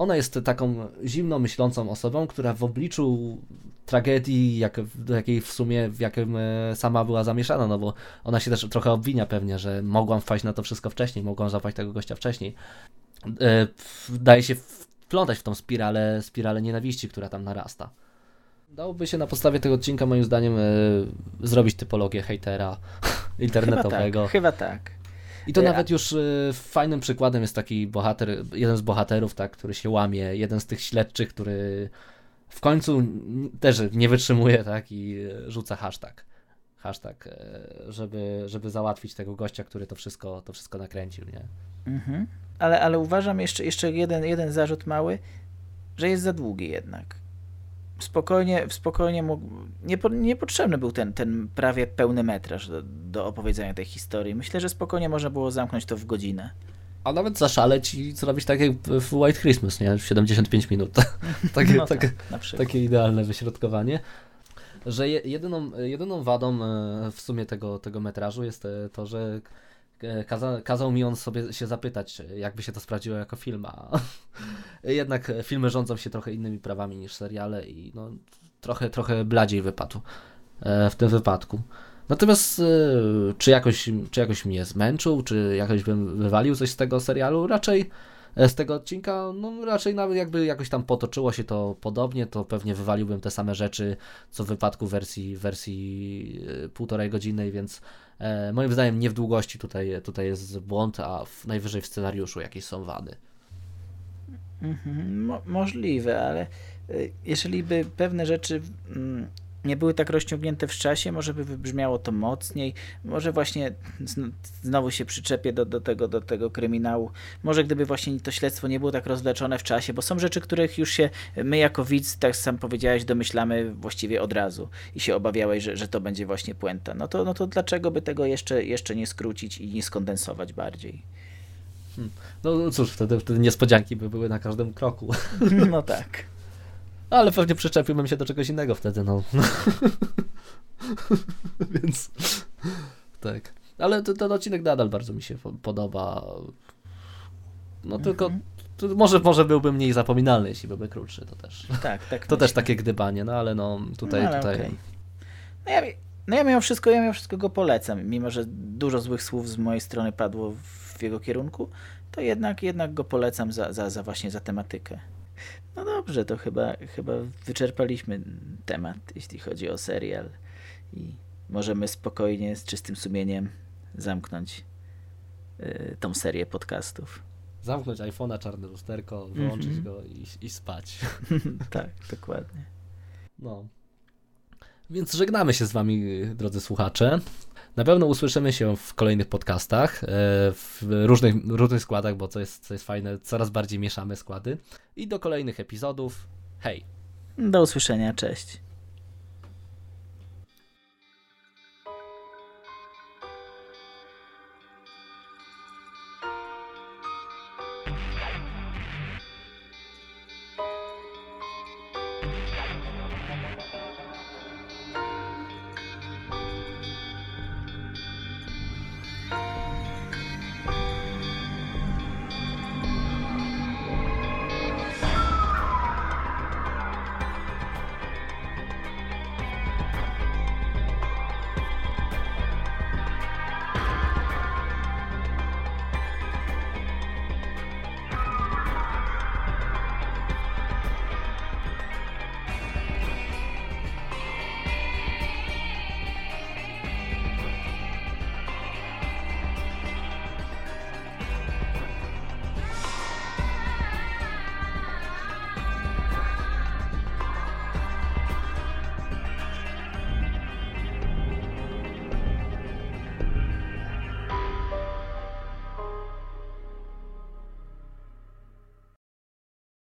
Ona jest taką zimno myślącą osobą, która w obliczu tragedii, jak, do jakiej w sumie, w jakim e, sama była zamieszana, no bo ona się też trochę obwinia pewnie, że mogłam wpaść na to wszystko wcześniej, mogłam złapać tego gościa wcześniej. E, daje się wplątać w tą spiralę, spiralę nienawiści, która tam narasta. Dałoby się na podstawie tego odcinka, moim zdaniem, e, zrobić typologię hejtera internetowego. Chyba tak. Chyba tak. I to E, nawet już y, fajnym przykładem jest taki bohater, jeden z bohaterów, tak, który się łamie, jeden z tych śledczych, który w końcu też nie wytrzymuje, tak, i y, rzuca hashtag. Hashtag, y, żeby, żeby załatwić tego gościa, który to wszystko, to wszystko nakręcił, nie? Mhm. Ale, ale uważam jeszcze, jeszcze jeden, jeden zarzut mały, że jest za długi jednak. Spokojnie, spokojnie mógł, niepo, niepotrzebny był ten, ten prawie pełny metraż do, do opowiedzenia tej historii. Myślę, że spokojnie można było zamknąć to w godzinę. A nawet zaszaleć i zrobić tak jak w White Christmas, nie? 75 minut. [laughs] takie, No takie, tak, przykład. takie idealne wyśrodkowanie. Że je, jedyną, jedyną wadą e, w sumie tego, tego metrażu jest e, to, że kaza, kazał mi on sobie się zapytać, jakby się to sprawdziło jako film, a [laughs] jednak e, filmy rządzą się trochę innymi prawami niż seriale i no, trochę, trochę bladziej wypadł e, w tym wypadku. Natomiast e, czy jakoś, czy jakoś mnie zmęczył, czy jakoś bym wywalił coś z tego serialu? Raczej e, z tego odcinka, no raczej nawet jakby jakoś tam potoczyło się to podobnie, to pewnie wywaliłbym te same rzeczy, co w wypadku wersji, wersji e, półtorej godzinnej, więc e, moim zdaniem nie w długości tutaj, tutaj jest błąd, a w, najwyżej w scenariuszu jakieś są wady. Mhm, mo możliwe, ale y, jeżeli by pewne rzeczy mm, nie były tak rozciągnięte w czasie, może by wybrzmiało to mocniej, może właśnie zn znowu się przyczepię do, do, tego, do tego kryminału, może gdyby właśnie to śledztwo nie było tak rozwleczone w czasie, bo są rzeczy, których już się my jako widz, tak sam powiedziałeś, domyślamy właściwie od razu i się obawiałeś, że, że to będzie właśnie puenta. No to, no to dlaczego by tego jeszcze, jeszcze nie skrócić i nie skondensować bardziej? No cóż, wtedy, wtedy niespodzianki by były na każdym kroku. [laughs] No tak. Ale pewnie przyczepiłbym się do czegoś innego wtedy, no. [laughs] Więc tak. Ale ten, ten odcinek nadal bardzo mi się po- podoba. No tylko Mhm. może, może byłby mniej zapominalny, jeśli byłby krótszy, to też. Tak, tak. To też myślę. takie gdybanie, no ale no tutaj, No, ale tutaj. okej. No ja, no ja mimo wszystko, ja mimo wszystko go polecam, mimo że dużo złych słów z mojej strony padło w jego kierunku, to jednak, jednak go polecam za, za, za właśnie za tematykę. No dobrze, to chyba, chyba wyczerpaliśmy temat, jeśli chodzi o serial i możemy spokojnie, z czystym sumieniem zamknąć y, tą serię podcastów. Zamknąć iPhone'a, czarne lusterko, wyłączyć Mhm. go i, i spać. [laughs] tak, dokładnie. No. Więc żegnamy się z Wami, drodzy słuchacze. Na pewno usłyszymy się w kolejnych podcastach, e, w różnych, różnych składach, bo co jest, co jest fajne, coraz bardziej mieszamy składy. I do kolejnych epizodów. Hej! Do usłyszenia, cześć.